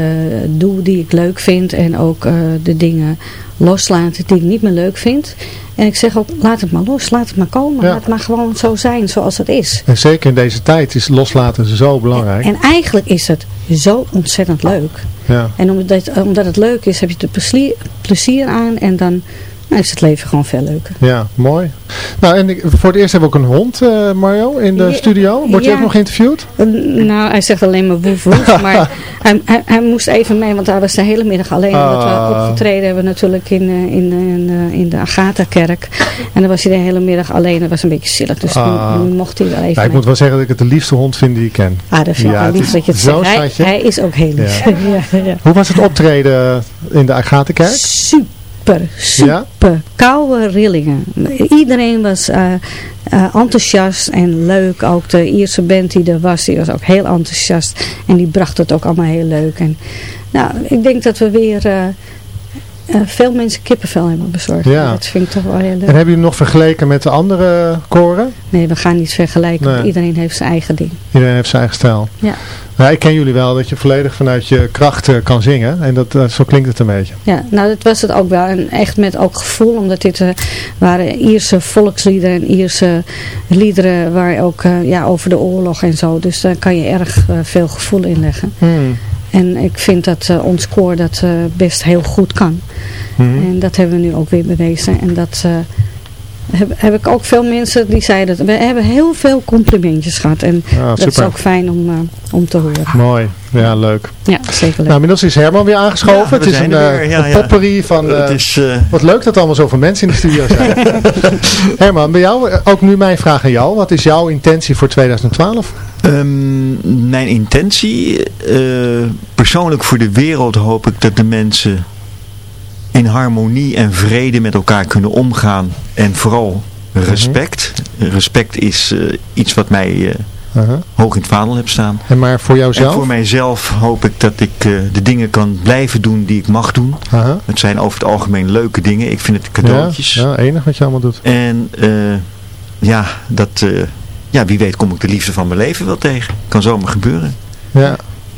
S4: doe die ik leuk vind en ook eh, de dingen loslaten die ik niet meer leuk vind. En ik zeg ook, laat het maar los, laat het maar komen.
S9: Ja.
S4: Laat het maar gewoon zo zijn zoals het is.
S9: En zeker in deze tijd is loslaten zo belangrijk.
S4: En eigenlijk is het zo ontzettend leuk.
S9: Ja.
S4: En omdat, omdat het leuk is, heb je er plezier, plezier aan en dan nou, is het leven gewoon veel leuker.
S9: Ja, mooi. Nou, en ik, voor het eerst hebben we ook een hond, eh, Mario, in de
S4: Ja,
S9: studio. Word je
S4: ja.
S9: ook nog geïnterviewd?
S4: Eh, Nou, hij zegt alleen maar woef woef, <laughs> maar hij, hij, hij moest even mee, want hij was de hele middag alleen. Omdat we
S9: Ah.
S4: opgetreden hebben natuurlijk in, eh, in, in, in de Agatha-kerk. En dan was hij de hele middag alleen. Dat was een beetje zielig, dus
S9: Ah.
S4: nu, mocht hij wel even
S9: Ja, ik
S4: mee.
S9: moet wel zeggen dat ik het de liefste hond vind die ik ken.
S4: Ah, dat vind ik
S9: Ja,
S4: lief dat je het zegt. Hij, hij is ook heel lief.
S9: Ja. <laughs>
S4: Ja, ja.
S9: Hoe was het optreden in de Agatenkerk?
S4: Super, super. Koude rillingen. Iedereen was eh, eh, enthousiast en leuk. Ook de Ierse band die er was, die was ook heel enthousiast. En die bracht het ook allemaal heel leuk. En, nou, ik denk dat we weer eh, veel mensen kippenvel hebben bezorgd.
S9: Ja.
S4: Dat vind ik toch wel heel leuk.
S9: En hebben jullie nog vergeleken met de andere koren?
S4: Nee, we gaan niet vergelijken.
S9: Nee.
S4: Iedereen heeft zijn eigen ding.
S9: Iedereen heeft zijn eigen stijl.
S4: Ja.
S9: Ja, ik ken jullie wel dat je volledig vanuit je kracht eh, kan zingen. En dat, eh, zo klinkt het een beetje.
S4: Ja, nou dat was het ook wel. En echt met ook gevoel, omdat dit eh, waren Ierse volksliederen en Ierse liederen waar ook ja, over de oorlog en zo. Dus daar kan je erg veel gevoel in leggen.
S9: Hmm.
S4: En ik vind dat ons koor dat best heel goed kan.
S9: Mhm.
S4: En dat hebben we nu ook weer bewezen. En dat heb, heb ik ook veel mensen die zeiden, we hebben heel veel complimentjes gehad. En
S9: Ah,
S4: dat is ook fijn om, eh, om te horen.
S9: Mooi. Ja, leuk.
S4: Ja, zeker leuk.
S9: Nou, inmiddels is Herman weer aangeschoven.
S3: Ja, we
S9: het is een, eh,
S3: weer. Ja,
S9: een
S3: ja.
S9: potpourri van... eh,
S3: Het is,
S9: Wat leuk dat er allemaal zoveel mensen in de studio zijn. <laughs> Herman, bij jou, ook nu mijn vraag aan jou. Wat is jouw intentie voor 2012?
S3: Ehm, mijn intentie, eh, persoonlijk voor de wereld hoop ik dat de mensen in harmonie en vrede met elkaar kunnen omgaan. En vooral respect. Respect is eh, iets wat mij eh, hoog in het vaandel heb staan.
S9: En maar voor
S3: En
S9: jouzelf?
S3: voor mijzelf hoop ik dat ik eh, de dingen kan blijven doen die ik mag doen. Het zijn over het algemeen leuke dingen. Ik vind het cadeautjes.
S9: Ja, ja, enig wat je allemaal doet.
S3: En ja, dat, ja, wie weet kom ik de liefde van mijn leven wel tegen. Kan zomaar gebeuren.
S9: Ja.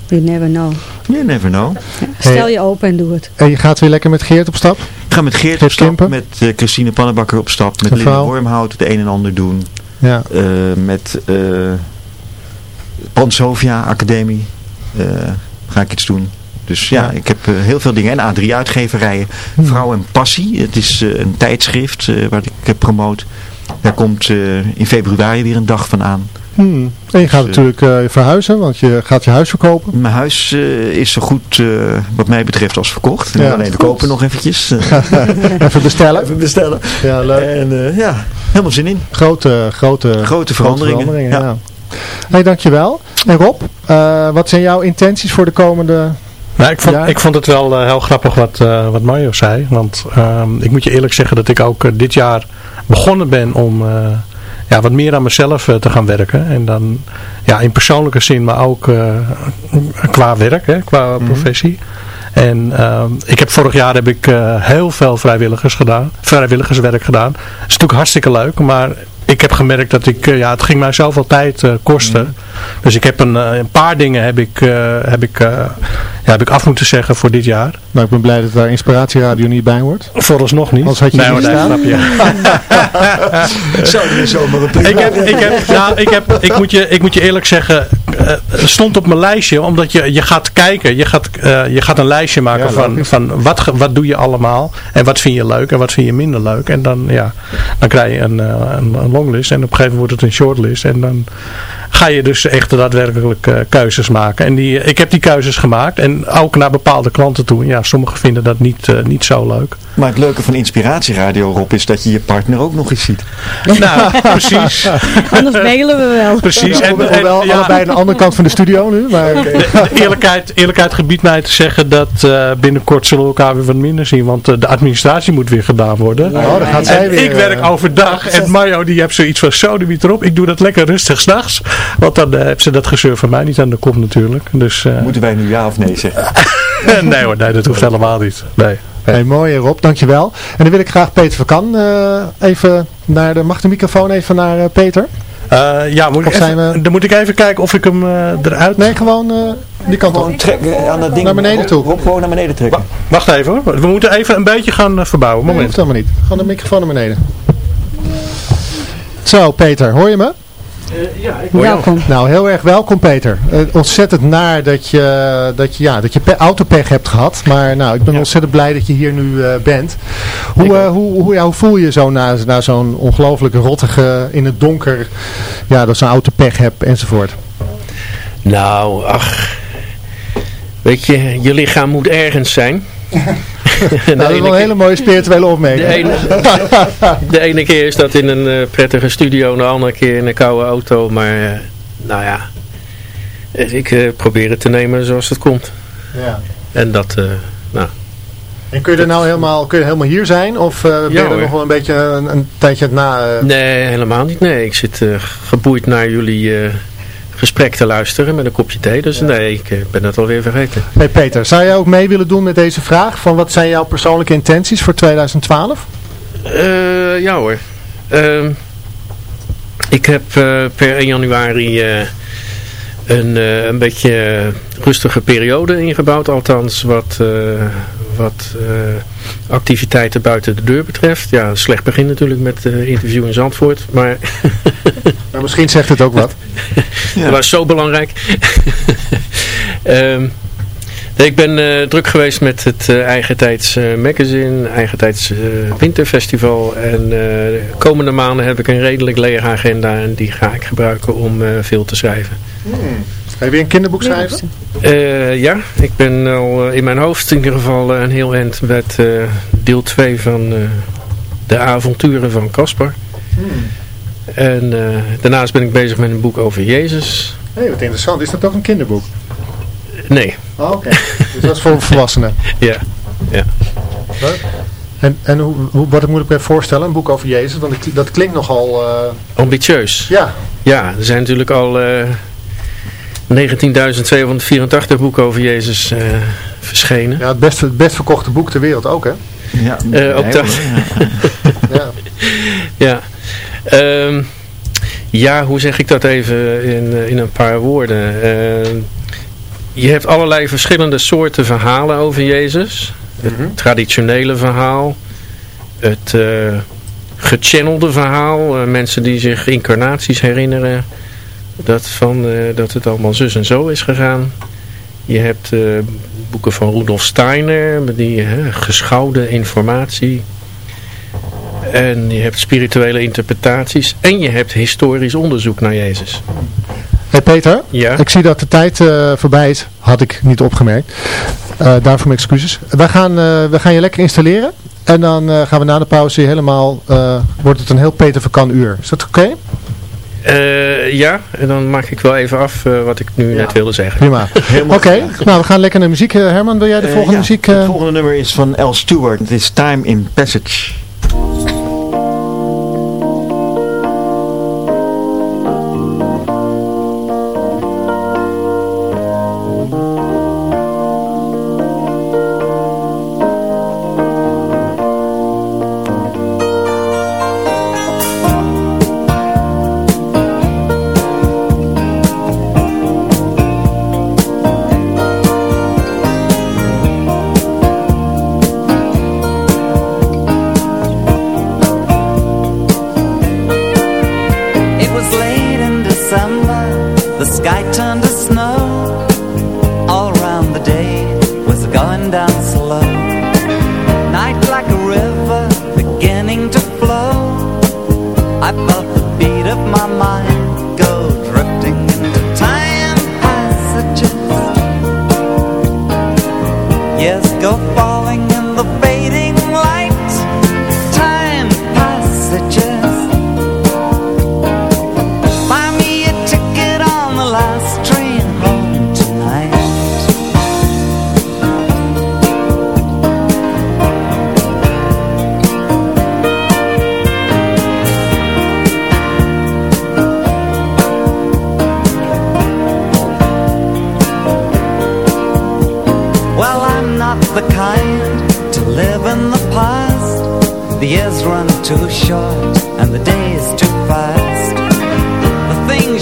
S4: You never know.
S3: You never know.
S4: Stel
S9: Hey.
S4: je open en doe het.
S9: En je gaat weer lekker met Geert op stap?
S3: Ik ga met Geert op stap,
S9: Kimpen?
S3: met eh, Christine Pannenbakker op stap, met Linda? Wormhout het een en ander doen.
S9: Ja.
S3: Eh, met eh Pansovia Academie eh, ga ik iets doen. Dus ja,
S9: Ja.
S3: ik heb heel veel dingen. En A3 uitgeverijen.
S9: Hmm.
S3: Vrouw en Passie. Het is een tijdschrift eh, waar ik promoot. Daar komt eh, in februari weer een dag van aan.
S9: Hmm. En je gaat
S3: Dus, eh,
S9: natuurlijk eh, verhuizen, want je gaat je huis verkopen.
S3: Mijn huis eh, is zo goed eh, wat mij betreft als verkocht.
S9: Ja.
S3: Alleen we kopen nog eventjes. eh. <laughs>
S9: Even bestellen.
S3: Even bestellen.
S9: Ja, leuk.
S3: En eh, ja, helemaal zin in.
S9: Grote, grote,
S3: Grote veranderingen, ja.
S9: ja. Hey, dankjewel. En Rob, eh, wat zijn jouw intenties voor de komende...
S6: Nou, ik vond,
S9: Ja.
S6: ik vond het wel eh, heel grappig wat, eh, wat Mario zei. Want ehm, ik moet je eerlijk zeggen dat ik ook dit jaar begonnen ben om eh, ja, wat meer aan mezelf eh, te gaan werken. En dan ja, in persoonlijke zin, maar ook eh, qua werk, hè, qua professie. En ehm, ik heb vorig jaar heb ik heel veel vrijwilligers gedaan, vrijwilligerswerk gedaan. Dat is natuurlijk hartstikke leuk, maar ik heb gemerkt dat ik, ja, het ging mij zoveel tijd kosten. Dus ik heb een, eh, een paar dingen heb ik, eh, heb, ik, eh, ja, heb ik af moeten zeggen voor dit jaar.
S9: Nou, ik ben blij dat daar Inspiratieradio niet bij hoort.
S6: Vooralsnog niet.
S9: Anders had je
S6: Nee,
S9: niet staan.
S6: snap je.
S3: Er zomaar een
S6: ik, heb, ik, heb, nou, ik, heb, ik, moet je, ik moet je eerlijk zeggen, eh, het stond op mijn lijstje, omdat je, je gaat kijken, je gaat, eh, je gaat een lijstje maken
S9: Ja,
S6: van, van wat, wat doe je allemaal en wat vind je leuk en wat vind je minder leuk. En dan, ja, dan krijg je een, eh, een, een longlist en op een gegeven moment wordt het een shortlist en dan ga je dus echt daadwerkelijk eh, keuzes maken. En die, ik heb die keuzes gemaakt en ook naar bepaalde klanten toe. Ja, sommigen vinden dat niet, eh, niet zo leuk.
S3: Maar het leuke van Inspiratieradio, Rob, is dat je je partner ook nog eens ziet. <laughs>
S6: Nou, precies. <laughs>
S4: Anders mailen we wel.
S6: Precies. En, en,
S9: Hoewel
S6: ja,
S9: allebei aan de andere kant van de studio nu. Maar
S6: de eerlijkheid, eerlijkheid gebiedt mij te zeggen dat eh, binnenkort zullen we elkaar weer wat minder zien. Want eh, de administratie moet weer gedaan worden.
S9: Oh, dan gaat zij
S6: en
S9: weer,
S6: ik werk
S9: eh,
S6: overdag. En Mario die heeft zoiets van zo de erop. Ik doe dat lekker rustig s'nachts. Want dan eh, heeft ze dat gezeur van mij niet aan de kop natuurlijk. Dus eh,
S3: Moeten wij nu ja of nee zeggen? <laughs>
S6: nee hoor, nee, dat hoeft helemaal niet. Nee.
S9: Hey, mooi Rob, dankjewel. En dan wil ik graag Peter van Kan eh, even naar de... Mag de microfoon even naar eh, Peter?
S6: Eh, ja, moet ik
S9: Of
S6: even, dan moet ik even kijken of ik hem eh, eruit...
S9: Nee, gewoon eh, die kant op.
S3: Gewoon trekken aan dat ding.
S9: Naar beneden toe.
S3: Rob, gewoon naar beneden trekken.
S6: Wacht even hoor. We moeten even een beetje gaan verbouwen.
S9: Nee,
S6: Moment.
S9: hoeft helemaal niet. Gewoon de microfoon naar beneden. Zo, Peter, hoor je me?
S4: Welkom.
S9: Nou, heel erg welkom Peter. Eh, ontzettend naar dat je, dat je, ja, dat je pe- autopech hebt gehad. Maar nou, ik ben ontzettend blij dat je hier nu eh, bent. Hoe, eh, hoe, hoe, ja, hoe voel je je zo na, na zo'n ongelooflijk rottige, in het donker, ja, dat zo'n autopech hebt enzovoort?
S12: Nou, ach. Weet je, je lichaam moet ergens zijn. <laughs> <laughs>
S9: Nou, dat is wel een hele mooie spirituele
S12: de,
S9: opmerking.
S12: ene, <laughs> de ene keer is dat in een eh, prettige studio, de andere keer in een koude auto. Maar, eh, nou ja, ik eh, probeer het te nemen zoals het komt.
S9: Ja.
S12: En dat, nou,
S9: En kun je er nou helemaal, kun je helemaal hier zijn? Of ben je
S12: Ja,
S9: er nog wel een beetje een, een tijdje na?
S12: nee, helemaal niet. Nee, ik zit eh, geboeid naar jullie gesprek te luisteren met een kopje thee. Dus nee, ik eh, ben het alweer vergeten.
S9: Hey Peter, zou jij ook mee willen doen met deze vraag? Van wat zijn jouw persoonlijke intenties voor 2012?
S12: Eh, ja hoor. Ehm, ik heb eh, per 1 januari een, een beetje rustige periode ingebouwd. Althans wat, eh, wat eh, activiteiten buiten de deur betreft. Ja, slecht begin natuurlijk met eh interview in Zandvoort. Maar <laughs>
S9: Nou, misschien zegt het ook wat. <laughs>
S12: dat was zo belangrijk. <laughs> Ehm, ik ben eh, druk geweest met het eh, Eigentijds Magazine, Eigentijds Winterfestival. En de komende maanden heb ik een redelijk lege agenda en die ga ik gebruiken om veel te schrijven.
S9: Ga je weer een kinderboek schrijven?
S12: Eh, ja, ik ben al eh, in mijn hoofd in ieder geval eh, een heel eind met eh, deel 2 van eh, de avonturen van Caspar. En eh, daarnaast ben ik bezig met een boek over Jezus.
S9: Hé, wat interessant. Is dat ook een kinderboek?
S12: Nee,
S9: Oh, oké. dus dat is voor volwassenen. <laughs>
S12: ja. ja.
S9: Leuk. En, en hoe, hoe, wat moet ik me voorstellen? Een boek over Jezus? Want het- dat klinkt nogal... eh,
S12: Ambitieus.
S9: ja.
S12: ja, er zijn natuurlijk al eh 19.284 boeken over Jezus eh, verschenen.
S9: Ja, het best, het best verkochte boek ter wereld ook, hè?
S3: Ja,
S12: Eh, ook dat. <laughs>
S9: Ja.
S12: ja. Ehm, ja, hoe zeg ik dat even in, eh, in een paar woorden? Ehm, je hebt allerlei verschillende soorten verhalen over Jezus. Het traditionele verhaal. Het eh gechannelde verhaal. mensen die zich incarnaties herinneren. Dat, van, eh, dat het allemaal zus en zo is gegaan. Je hebt eh, boeken van Rudolf Steiner. Met die hè, geschouwde informatie. En je hebt spirituele interpretaties. En je hebt historisch onderzoek naar Jezus.
S9: Hey Peter,
S12: Ja?
S9: ik zie dat de tijd eh, voorbij is. Had ik niet opgemerkt. Daarvoor mijn excuses. Wij gaan, we gaan je lekker installeren. En dan gaan we na de pauze helemaal, wordt het een heel Peter Verkan uur. Is dat oké?
S12: Eh, ja, en dan maak ik wel even af eh, wat ik nu net wilde zeggen.
S9: Prima. <laughs> Oké, nou we gaan lekker naar muziek. Eh, Herman, wil jij de volgende
S3: ja,
S9: muziek?
S3: Het volgende nummer is van L. Stewart. Het is Time in Passage.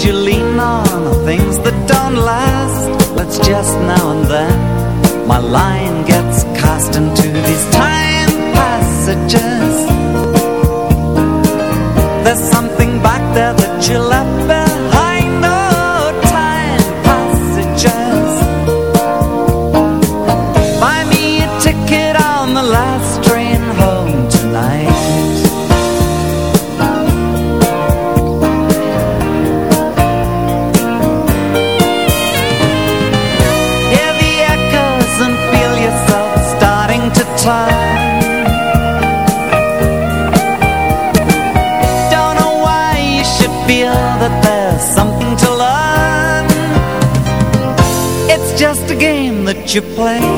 S7: You lean on things that don't last. Let's just now and then my line gets cast into these time passages. There's something back there that you left you play.